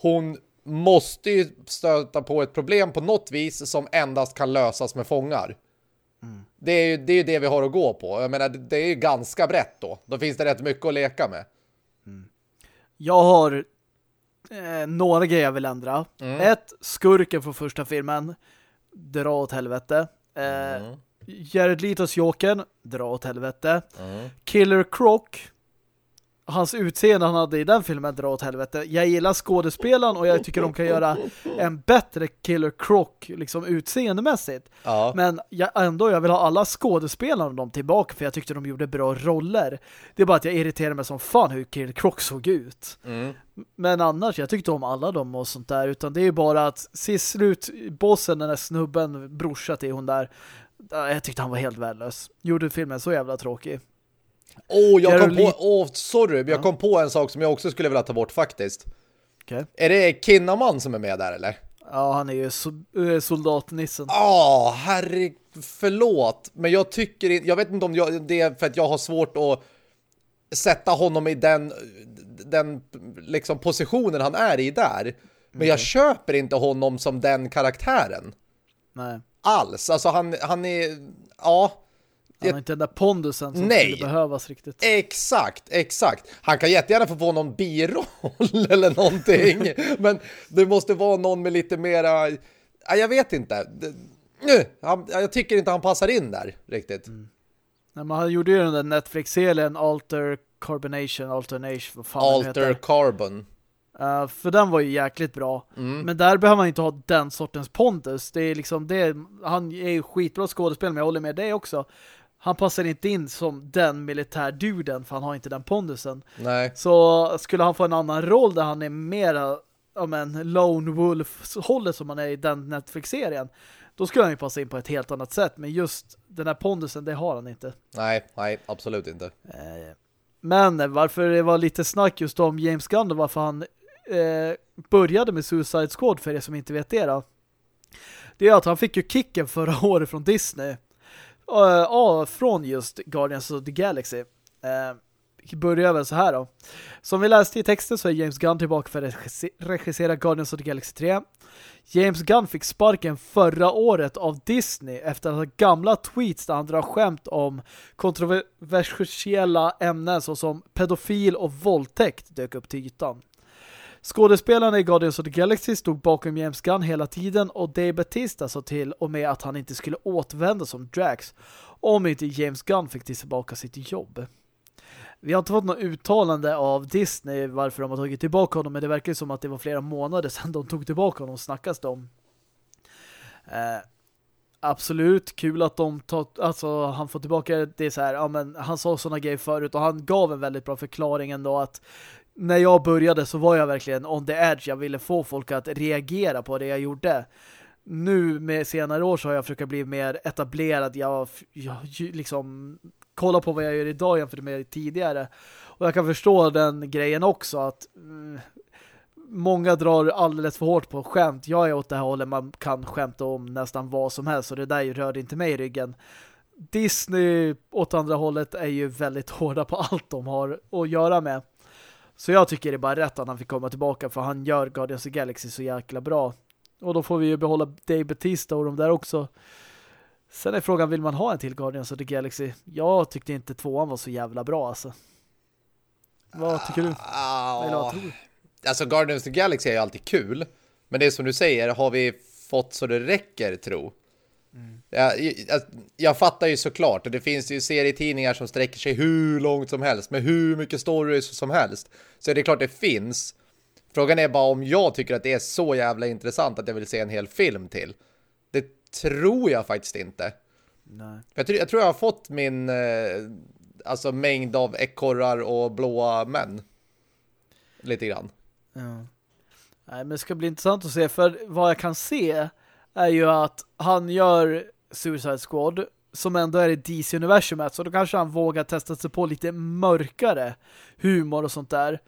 Hon måste ju stöta på ett problem på något vis som endast kan lösas med fångar. Mm. Det är ju det, är det vi har att gå på. Jag menar, det är ju ganska brett då. Då finns det rätt mycket att leka med. Mm. Jag har eh, några grejer jag vill ändra. Mm. Ett, skurken från första filmen. Dra åt helvete. Eh, mm. Jared Letos Jokern, dra åt helvete. Mm. Killer Croc hans utseende han hade i den filmen dra åt helvete. Jag gillar skådespelaren och jag tycker de kan göra en bättre Killer Croc liksom utseendemässigt. Ja. Men jag, ändå, jag vill ha alla skådespelarna dem tillbaka för jag tyckte de gjorde bra roller. Det är bara att jag irriterar mig som fan hur Killer Croc såg ut. Mm. Men annars, jag tyckte om alla dem och sånt där. Utan det är bara att se slut bossen, den där snubben, brorsa till hon där. Jag tyckte han var helt värdelös. Gjorde filmen så jävla tråkig. Åh, oh, jag kom på, åh, oh, sorry, jag kom på en sak som jag också skulle vilja ta bort faktiskt. Okay. Är det Kinnaman som är med där, eller? Ja, han är ju so eh, soldatnissen. Ja, oh, herre, förlåt. Men jag tycker jag vet inte om jag, det är för att jag har svårt att sätta honom i den, den liksom positionen han är i där. Men okay. jag köper inte honom som den karaktären. Nej. Alls. Alltså han, han är, ja han har inte den där pondusen som Nej. skulle behövas riktigt. Exakt, exakt. Han kan jättegärna få få någon biroll eller någonting. men det måste vara någon med lite mera... Jag vet inte. Jag tycker inte han passar in där riktigt. Mm. Nej, men han gjorde ju den där Netflix-serien Alter Carbonation, Alternation, vad fan Alter Carbon. Uh, för den var ju jäkligt bra. Mm. Men där behöver man inte ha den sortens pondus. Det är liksom det, han är ju skitbra skådespel, men jag håller med dig också han passar inte in som den militärduden för han har inte den pondusen. Nej. Så skulle han få en annan roll där han är mera om en lone wolf hållet som han är i den Netflix-serien då skulle han ju passa in på ett helt annat sätt. Men just den här pondusen, det har han inte. Nej, nej, absolut inte. Eh, men varför det var lite snack just om James Gunn och varför han eh, började med Suicide Squad för er som inte vet det då. Det är att han fick ju kicken förra året från Disney uh, från just Guardians of the Galaxy. Uh, börjar väl så här då. Som vi läste i texten så är James Gunn tillbaka för att regissera Guardians of the Galaxy 3. James Gunn fick sparken förra året av Disney efter att ha gamla tweets där han drar skämt om kontroversiella ämnen såsom pedofil och våldtäkt dök upp till ytan. Skådespelarna i Guardians of the Galaxy stod bakom James Gunn hela tiden och Dave Batista sa till och med att han inte skulle återvända som Drax om inte James Gunn fick tillbaka sitt jobb. Vi har inte fått något uttalande av Disney varför de har tagit tillbaka honom men det verkar som att det var flera månader sedan de tog tillbaka honom snackas det om. Eh, absolut, kul att de tog, alltså han får tillbaka det så här, ja men han sa sådana grejer förut och han gav en väldigt bra förklaring ändå att när jag började så var jag verkligen on the edge. Jag ville få folk att reagera på det jag gjorde. Nu med senare år så har jag försökt bli mer etablerad. Jag, jag liksom kollar på vad jag gör idag jämfört med tidigare. Och jag kan förstå den grejen också att mm, många drar alldeles för hårt på skämt. Jag är åt det här hållet man kan skämta om nästan vad som helst och det där rörde inte mig i ryggen. Disney åt andra hållet är ju väldigt hårda på allt de har att göra med. Så jag tycker det är bara rätt att han fick komma tillbaka för han gör Guardians of Galaxy så jäkla bra. Och då får vi ju behålla Dave Batista och de där också. Sen är frågan, vill man ha en till Guardians of the Galaxy? Jag tyckte inte tvåan var så jävla bra alltså. Vad tycker du? Uh, Eller vad tror du? Alltså Guardians of the Galaxy är ju alltid kul. Men det är som du säger, har vi fått så det räcker, tro? Jag, jag, jag, fattar ju såklart och det finns ju serietidningar som sträcker sig hur långt som helst med hur mycket stories som helst. Så det är klart det finns. Frågan är bara om jag tycker att det är så jävla intressant att jag vill se en hel film till. Det tror jag faktiskt inte. Nej. Jag, jag tror jag har fått min eh, alltså mängd av ekorrar och blåa män. Lite grann. Ja. Nej, men det ska bli intressant att se för vad jag kan se är ju att han gör Suicide Squad som ändå är i DC-universumet så då kanske han vågar testa sig på lite mörkare humor och sånt där.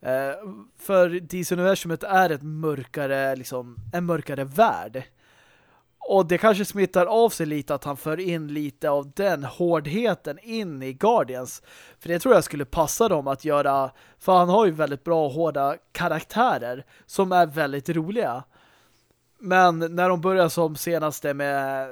Eh, för DC-universumet är ett mörkare liksom, en mörkare värld. Och det kanske smittar av sig lite att han för in lite av den hårdheten in i Guardians. För det tror jag skulle passa dem att göra, för han har ju väldigt bra hårda karaktärer som är väldigt roliga. Men när de börjar som senaste med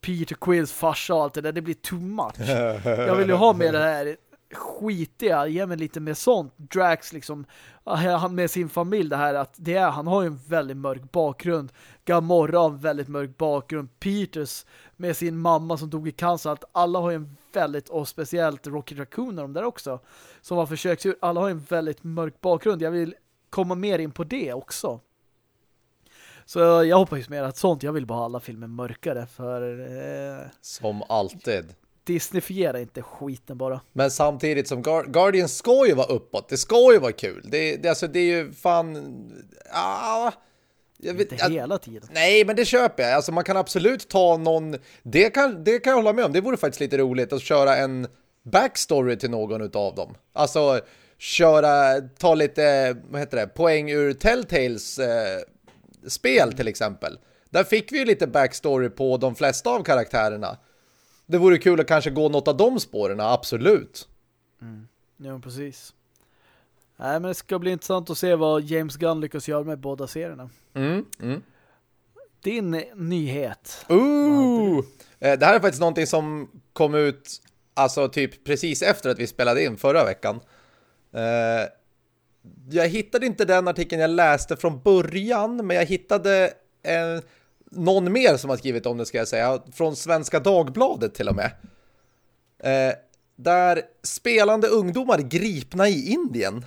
Peter Quills farsa och allt det där, det blir too much. Jag vill ju ha med det här skitiga, ge mig lite mer sånt. Drax liksom, ah, han med sin familj det här att det är, han har ju en väldigt mörk bakgrund. Gamorra har en väldigt mörk bakgrund. Peters med sin mamma som dog i cancer. Att alla har ju en väldigt, och speciellt Rocky Raccoon och de där också. Som har försökt, alla har ju en väldigt mörk bakgrund. Jag vill komma mer in på det också. Så jag hoppas mer att sånt, jag vill bara ha alla filmer mörkare för... Eh, Som alltid. Disneyfiera inte skiten bara. Men samtidigt som Guard Guardians ska ju vara uppåt. Det ska ju vara kul. Det, det, alltså, det är ju fan... Ah, jag vet, inte hela tiden. Nej, men det köper jag. Alltså man kan absolut ta någon... Det kan, det kan jag hålla med om. Det vore faktiskt lite roligt att köra en backstory till någon av dem. Alltså köra, ta lite, vad heter det, poäng ur Telltales eh, spel till exempel. Där fick vi ju lite backstory på de flesta av karaktärerna. Det vore kul att kanske gå något av de spåren, absolut. Mm. Ja, precis. Nej, men det ska bli intressant att se vad James Gunn lyckas göra med båda serierna. Mm, mm. Din nyhet. Ooh! Eh, det här är faktiskt någonting som kom ut alltså typ precis efter att vi spelade in förra veckan. Jag hittade inte den artikeln jag läste från början, men jag hittade en, någon mer som har skrivit om det ska jag säga, från Svenska Dagbladet till och med. Eh, där spelande ungdomar gripna i Indien.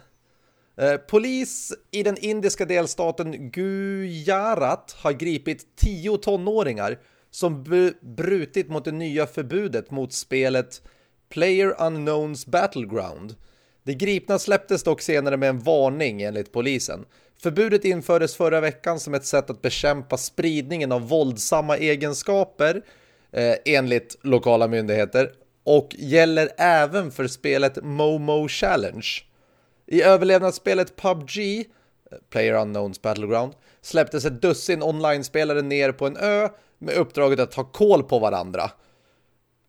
Eh, polis i den indiska delstaten Gujarat har gripit tio tonåringar som brutit mot det nya förbudet mot spelet Player Unknowns Battleground- det gripna släpptes dock senare med en varning enligt polisen. Förbudet infördes förra veckan som ett sätt att bekämpa spridningen av våldsamma egenskaper eh, enligt lokala myndigheter och gäller även för spelet Momo Challenge. I överlevnadsspelet PubG, eh, Player Unknowns Battleground, släpptes ett dussin online-spelare ner på en ö med uppdraget att ta koll på varandra.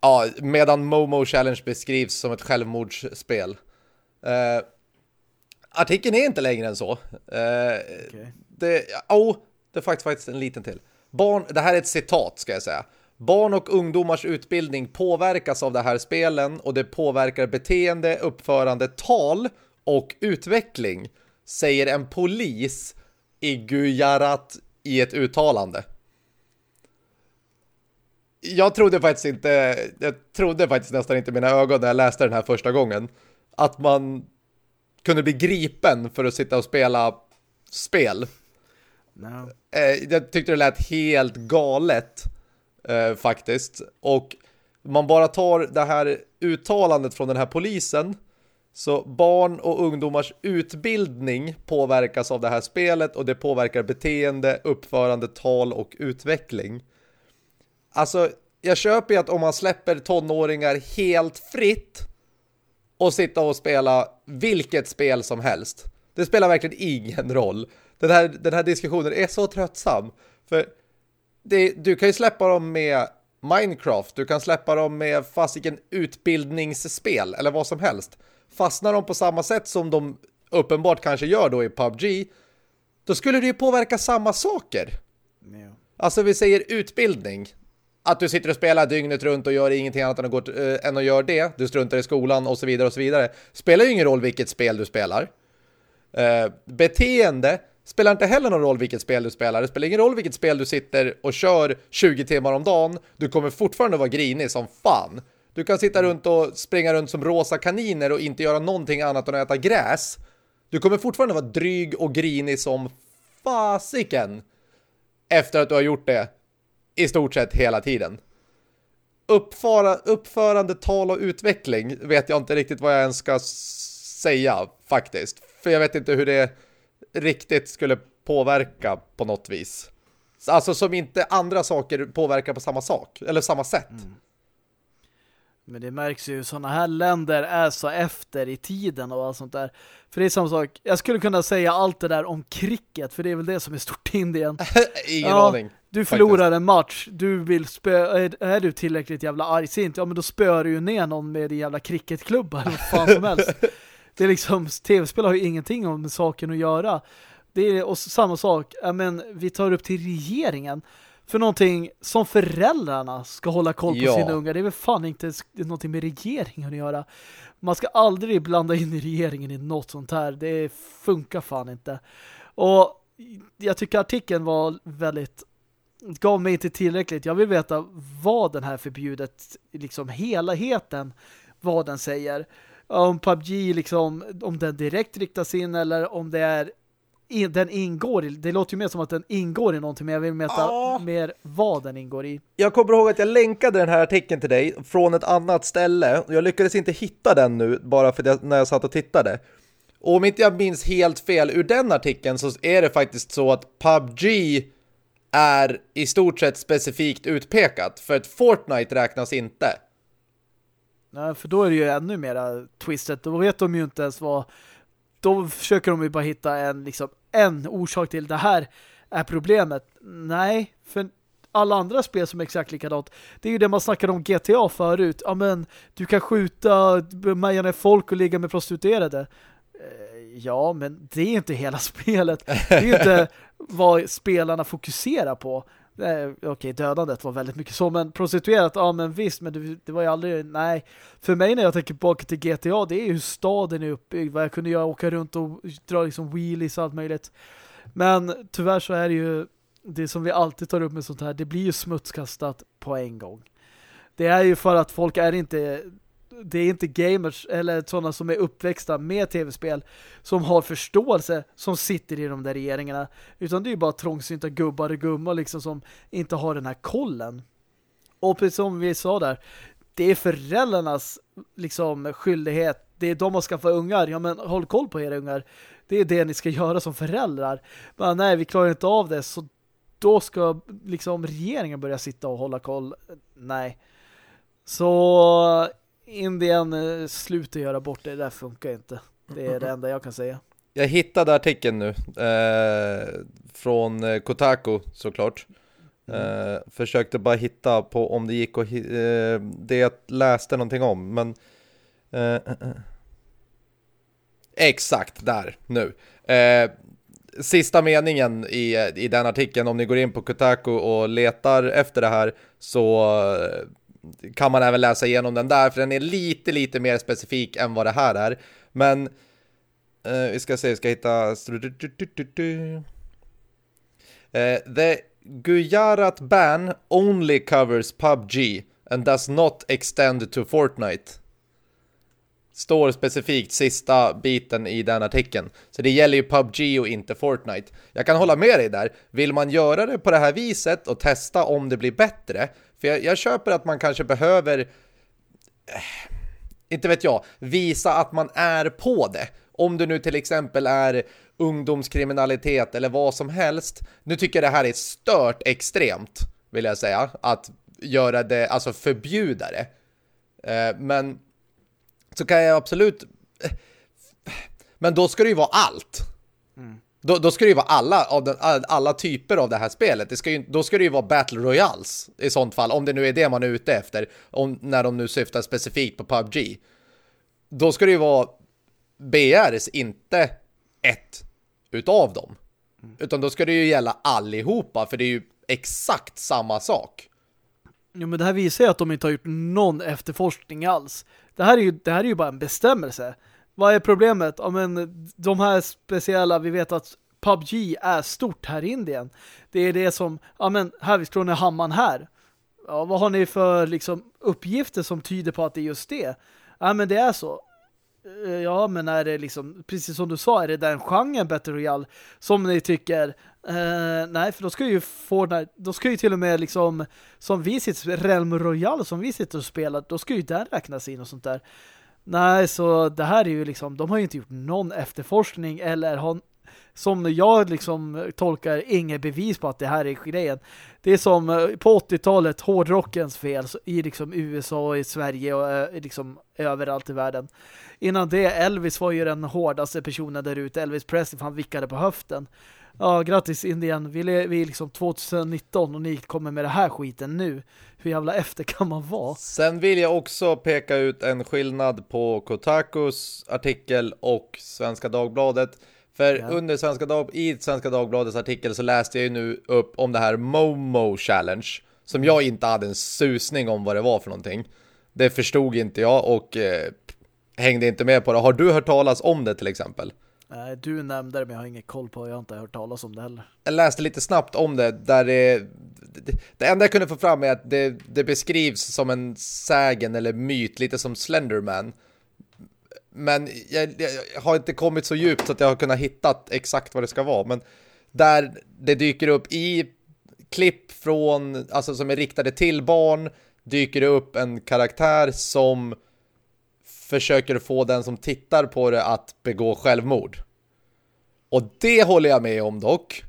Ja, medan Momo Challenge beskrivs som ett självmordsspel. Uh, artikeln är inte längre än så. Uh, okay. det, oh, det är faktiskt, faktiskt en liten till. Barn, det här är ett citat ska jag säga. Barn och ungdomars utbildning påverkas av det här spelen och det påverkar beteende, uppförande, tal och utveckling, säger en polis i Gujarat i ett uttalande. Jag trodde faktiskt inte, jag trodde faktiskt nästan inte mina ögon när jag läste den här första gången att man kunde bli gripen för att sitta och spela spel. No. Eh, jag tyckte det lät helt galet eh, faktiskt. Och man bara tar det här uttalandet från den här polisen så barn och ungdomars utbildning påverkas av det här spelet och det påverkar beteende, uppförande, tal och utveckling. Alltså, jag köper ju att om man släpper tonåringar helt fritt och sitta och spela vilket spel som helst. Det spelar verkligen ingen roll. Den här, den här diskussionen är så tröttsam. För det, du kan ju släppa dem med Minecraft, du kan släppa dem med fasiken utbildningsspel eller vad som helst. Fastnar de på samma sätt som de uppenbart kanske gör då i PubG, då skulle det ju påverka samma saker. Alltså vi säger utbildning att du sitter och spelar dygnet runt och gör ingenting annat än att, gå, äh, än att göra det. Du struntar i skolan och så vidare och så vidare. Spelar ju ingen roll vilket spel du spelar. Äh, beteende spelar inte heller någon roll vilket spel du spelar. Det spelar ingen roll vilket spel du sitter och kör 20 timmar om dagen. Du kommer fortfarande vara grinig som fan. Du kan sitta runt och springa runt som rosa kaniner och inte göra någonting annat än att äta gräs. Du kommer fortfarande vara dryg och grinig som fasiken efter att du har gjort det i stort sett hela tiden. Uppfara, uppförande, tal och utveckling vet jag inte riktigt vad jag ens ska säga faktiskt. För jag vet inte hur det riktigt skulle påverka på något vis. Alltså som inte andra saker påverkar på samma sak, eller samma sätt. Mm. Men det märks ju, sådana här länder är så efter i tiden och allt sånt där. För det är samma sak, jag skulle kunna säga allt det där om cricket, för det är väl det som är stort i Indien. Ingen ja, aning. Du förlorar Faktiskt. en match, du vill spö är, är, du tillräckligt jävla argsint, ja men då spöar du ju ner någon med din jävla cricketklubba eller vad fan som helst. Det är liksom, tv-spel har ju ingenting om saken att göra. Det är och samma sak, ja men vi tar upp till regeringen för någonting som föräldrarna ska hålla koll på ja. sina ungar. Det är väl fan inte någonting med regeringen att göra. Man ska aldrig blanda in regeringen i något sånt här. Det funkar fan inte. Och jag tycker artikeln var väldigt gav mig inte tillräckligt. Jag vill veta vad den här förbjudet, liksom helheten, vad den säger. Om PubG liksom, om den direkt riktas in eller om det är in, den ingår i, det låter ju mer som att den ingår i någonting, men jag vill veta ah. mer vad den ingår i. Jag kommer ihåg att jag länkade den här artikeln till dig från ett annat ställe. Jag lyckades inte hitta den nu, bara för det, när jag satt och tittade. Och om inte jag minns helt fel ur den artikeln så är det faktiskt så att PubG är i stort sett specifikt utpekat. För att Fortnite räknas inte. Nej, för då är det ju ännu mer twistet. Då vet de ju inte ens vad... Då försöker de ju bara hitta en, liksom, en orsak till det här är problemet. Nej, för alla andra spel som är exakt likadant. Det är ju det man snackade om GTA förut. Ja men, du kan skjuta meja folk och ligga med prostituerade. Ja, men det är inte hela spelet. Det är ju inte vad spelarna fokuserar på. Eh, okej, okay, dödandet var väldigt mycket så, men prostituerat, ja men visst, men det, det, var ju aldrig, nej. För mig när jag tänker tillbaka till GTA, det är ju hur staden är uppbyggd, vad jag kunde göra, åka runt och dra liksom wheelies och allt möjligt. Men tyvärr så är det ju det som vi alltid tar upp med sånt här, det blir ju smutskastat på en gång. Det är ju för att folk är inte det är inte gamers eller sådana som är uppväxta med tv-spel som har förståelse som sitter i de där regeringarna. Utan det är ju bara trångsynta gubbar och gummor liksom som inte har den här kollen. Och precis som vi sa där, det är föräldrarnas liksom skyldighet. Det är de som ska få ungar. Ja men håll koll på era ungar. Det är det ni ska göra som föräldrar. Men nej, vi klarar inte av det. Så då ska liksom regeringen börja sitta och hålla koll. Nej. Så Indien eh, slutar göra bort det, det där funkar inte. Det är det enda jag kan säga. Jag hittade artikeln nu eh, från eh, Kotaku såklart. Mm. Eh, försökte bara hitta på om det gick och eh, det jag läste någonting om, men eh, exakt där nu. sista meningen i, i den artikeln, om ni går in på Kotaku och letar efter det här så kan man även läsa igenom den där, för den är lite, lite mer specifik än vad det här är. Men eh, vi ska se, vi ska hitta... Eh, the Gujarat ban only covers PubG and does not extend to Fortnite. Står specifikt sista biten i den artikeln. Så det gäller ju PubG och inte Fortnite. Jag kan hålla med dig där. Vill man göra det på det här viset och testa om det blir bättre för jag, jag köper att man kanske behöver, eh, inte vet jag, visa att man är på det. Om det nu till exempel är ungdomskriminalitet eller vad som helst. Nu tycker jag det här är stört extremt, vill jag säga. Att göra det, alltså förbjuda det. Eh, men så kan jag absolut... Eh, men då ska det ju vara allt. Då, då, ska det ju vara alla, av den, alla typer av det här spelet. Det ska ju, då ska det ju vara Battle Royals i sånt fall, om det nu är det man är ute efter. Om, när de nu syftar specifikt på PubG. Då ska det ju vara BRs, inte ett utav dem. Mm. Utan då ska det ju gälla allihopa, för det är ju exakt samma sak. Jo, men det här visar ju att de inte har gjort någon efterforskning alls. Det här är ju, det här är ju bara en bestämmelse. Vad är problemet? Ja, men de här speciella, vi vet att PubG är stort här i Indien. Det är det som, ja men här vi slår ni hammaren här. Ja, vad har ni för liksom uppgifter som tyder på att det är just det? Ja men det är så. Eh, ja men är det liksom, precis som du sa, är det den genren Battle Royale som ni tycker eh, nej för då ska ju Fortnite, då ska ju till och med liksom som vi sitter, Realm Royale som vi sitter och spelar, då ska ju den räknas in och sånt där. Nej, så det här är ju liksom, de har ju inte gjort någon efterforskning eller har, som jag liksom tolkar inget bevis på att det här är grejen. Det är som eh, på 80-talet hårdrockens fel i liksom USA och i Sverige och eh, liksom överallt i världen. Innan det, Elvis var ju den hårdaste personen där ute. Elvis Presley, han vickade på höften. Ja, grattis Indien. Vi är, vi är liksom 2019 och ni kommer med det här skiten nu. Hur jävla efter kan man vara? Sen vill jag också peka ut en skillnad på Kotakus artikel och Svenska Dagbladet. För ja. under Svenska Dag i Svenska Dagbladets artikel så läste jag ju nu upp om det här Momo Challenge. Som jag inte hade en susning om vad det var för någonting. Det förstod inte jag och eh, hängde inte med på det. Har du hört talas om det till exempel? Nej, du nämnde det men jag har ingen koll på Jag har inte hört talas om det heller. Jag läste lite snabbt om det där det, det, det enda jag kunde få fram är att det, det beskrivs som en sägen eller myt, lite som Slenderman. Men jag, jag, har inte kommit så djupt så att jag har kunnat hitta exakt vad det ska vara. Men där det dyker upp i klipp från, alltså som är riktade till barn, dyker det upp en karaktär som försöker få den som tittar på det att begå självmord. Och det håller jag med om dock.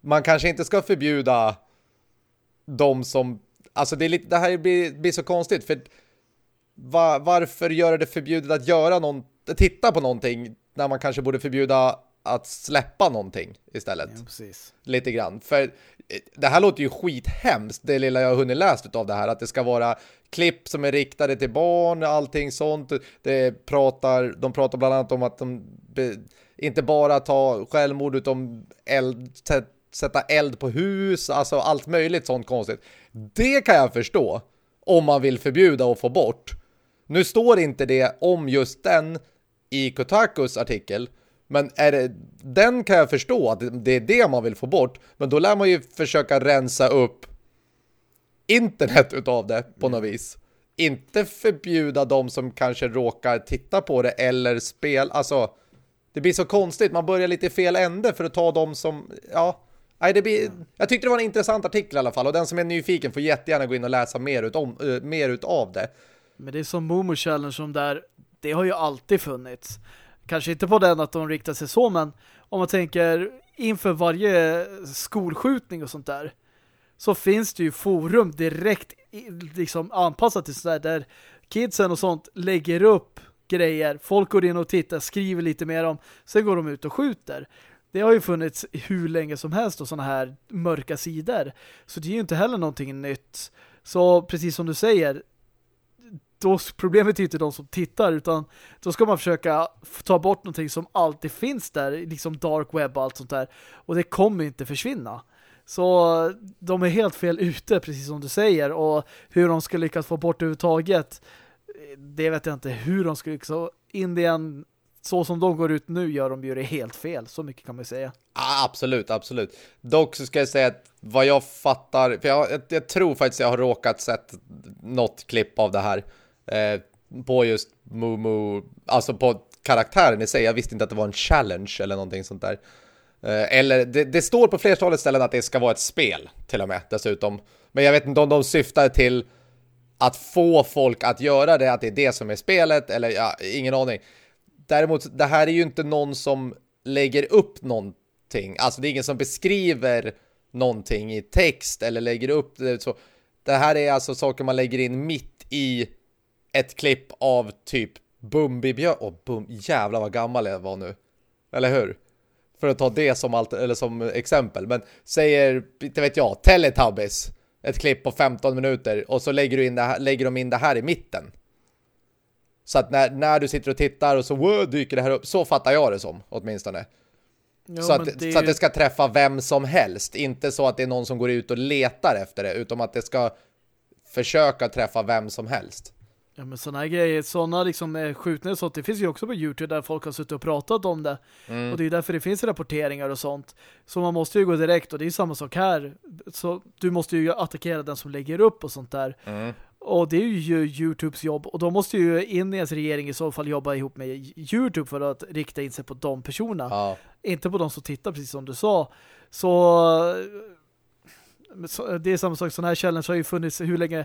Man kanske inte ska förbjuda de som... Alltså det, är lite, det här blir, blir så konstigt för var, varför göra det förbjudet att göra någon, titta på någonting när man kanske borde förbjuda att släppa någonting istället. Ja, precis. Lite grann. För eh, det här låter ju skithemskt, det lilla jag har hunnit läst av det här. Att det ska vara klipp som är riktade till barn, allting sånt. Det pratar, de pratar bland annat om att de be, inte bara tar självmord utan eld, sätta eld på hus, alltså allt möjligt sånt konstigt. Det kan jag förstå om man vill förbjuda och få bort. Nu står inte det om just den i Kotakus artikel, men är det, den kan jag förstå att det är det man vill få bort. Men då lär man ju försöka rensa upp internet utav det på mm. något vis. Inte förbjuda de som kanske råkar titta på det eller spel. Alltså, det blir så konstigt. Man börjar lite i fel ände för att ta de som, ja... Nej, det blir, jag tyckte det var en intressant artikel i alla fall. Och den som är nyfiken får jättegärna gå in och läsa mer, utom, uh, mer utav det. Men det är som Momo Challenge som där, det har ju alltid funnits. Kanske inte på den att de riktar sig så, men om man tänker inför varje skolskjutning och sånt där så finns det ju forum direkt liksom anpassat till sådär där kidsen och sånt lägger upp grejer. Folk går in och tittar, skriver lite mer om, sen går de ut och skjuter. Det har ju funnits hur länge som helst och sådana här mörka sidor. Så det är ju inte heller någonting nytt. Så precis som du säger, då problemet är inte de som tittar utan då ska man försöka ta bort någonting som alltid finns där, liksom dark web och allt sånt där. Och det kommer inte försvinna. Så de är helt fel ute, precis som du säger. Och hur de ska lyckas få bort det överhuvudtaget, det vet jag inte hur de ska lyckas. Så Indien, så som de går ut nu, gör de ju det helt fel. Så mycket kan man säga. Ah, absolut, absolut. Dock så ska jag säga att vad jag fattar, för jag, jag, jag tror faktiskt jag har råkat sett något klipp av det här eh, på just Mumu, alltså på karaktären i sig. Jag visste inte att det var en challenge eller någonting sånt där. Eh, eller det, det, står på flertalet ställen att det ska vara ett spel till och med dessutom. Men jag vet inte om de syftar till att få folk att göra det, att det är det som är spelet, eller ja, ingen aning. Däremot, det här är ju inte någon som lägger upp någonting. Alltså det är ingen som beskriver någonting i text eller lägger upp det så. Det här är alltså saker man lägger in mitt i ett klipp av typ Bumbibjörn. Åh, oh, bum, jävlar vad gammal jag var nu. Eller hur? För att ta det som, allt, eller som exempel. Men säger, inte vet jag, Teletubbies. Ett klipp på 15 minuter. Och så lägger, du in här, lägger de in det här i mitten. Så att när, när du sitter och tittar och så wow, dyker det här upp. Så fattar jag det som, åtminstone. Jo, så, att, det... så att det ska träffa vem som helst. Inte så att det är någon som går ut och letar efter det. Utan att det ska försöka träffa vem som helst. Ja men sådana här grejer, sådana liksom eh, skjutningar och sånt, det finns ju också på Youtube där folk har suttit och pratat om det. Mm. Och det är därför det finns rapporteringar och sånt. Så man måste ju gå direkt och det är samma sak här. Så du måste ju attackera den som lägger upp och sånt där. Mm. Och det är ju Youtubes jobb. Och då måste ju Indiens regering i så fall jobba ihop med Youtube för att rikta in sig på de personerna. Ja. Inte på de som tittar, precis som du sa. Så det är samma sak, sådana här challenge har ju funnits hur länge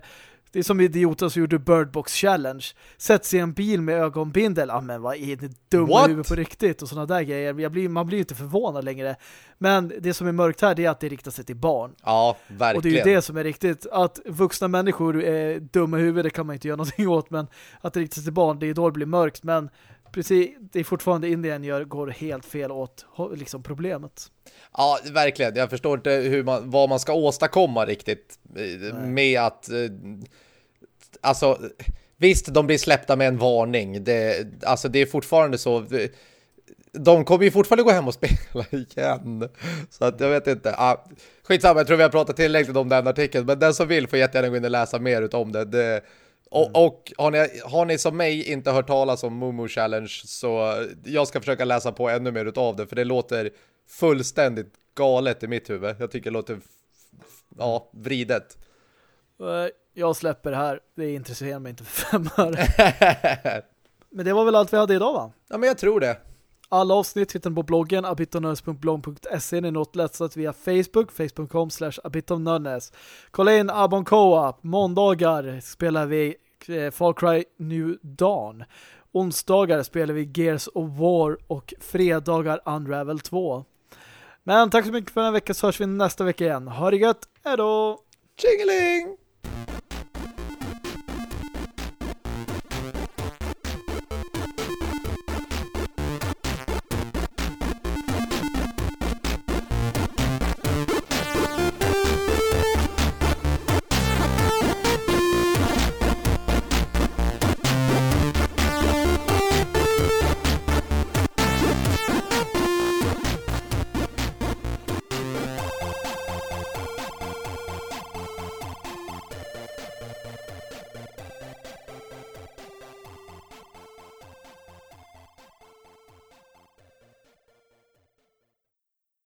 det är som idioter som gjorde Birdbox Challenge. Sätt sig i en bil med ögonbindel. Ja, men vad är det dumma huvud på riktigt? Och sådana där grejer. Jag blir, man blir inte förvånad längre. Men det som är mörkt här är att det riktar sig till barn. Ja, verkligen. Och det är ju det som är riktigt. Att vuxna människor är dumma huvud, det kan man inte göra någonting åt. Men att det riktar sig till barn, det är då det blir mörkt. Men precis, det är fortfarande Indien gör, går helt fel åt liksom problemet. Ja, verkligen. Jag förstår inte hur man, vad man ska åstadkomma riktigt Nej. med att eh, alltså visst, de blir släppta med en varning. Det, alltså det är fortfarande så de kommer ju fortfarande gå hem och spela igen. Så att jag vet inte. Ah, skitsamma, jag tror vi har pratat tillräckligt om den artikeln. Men den som vill får jättegärna gå in och läsa mer om det. det och, mm. och har, ni, har ni som mig inte hört talas om Momo Challenge så jag ska försöka läsa på ännu mer utav det. För det låter fullständigt galet i mitt huvud. Jag tycker det låter ja, vridet. Eh, jag släpper det här. Det intresserar mig inte för fem år. men det var väl allt vi hade idag va? Ja, men jag tror det. Alla avsnitt hittar på bloggen abitonörnes.blog.se Ni något lätsat via Facebook, facebook.com slash abitonörnes. Kolla in Abon Co-op. Måndagar spelar vi Eh, Far Cry New Dawn. Onsdagar spelar vi Gears of War och fredagar Unravel 2. Men tack så mycket för den här veckan så hörs vi nästa vecka igen. Ha det gött, hejdå! Tjingeling!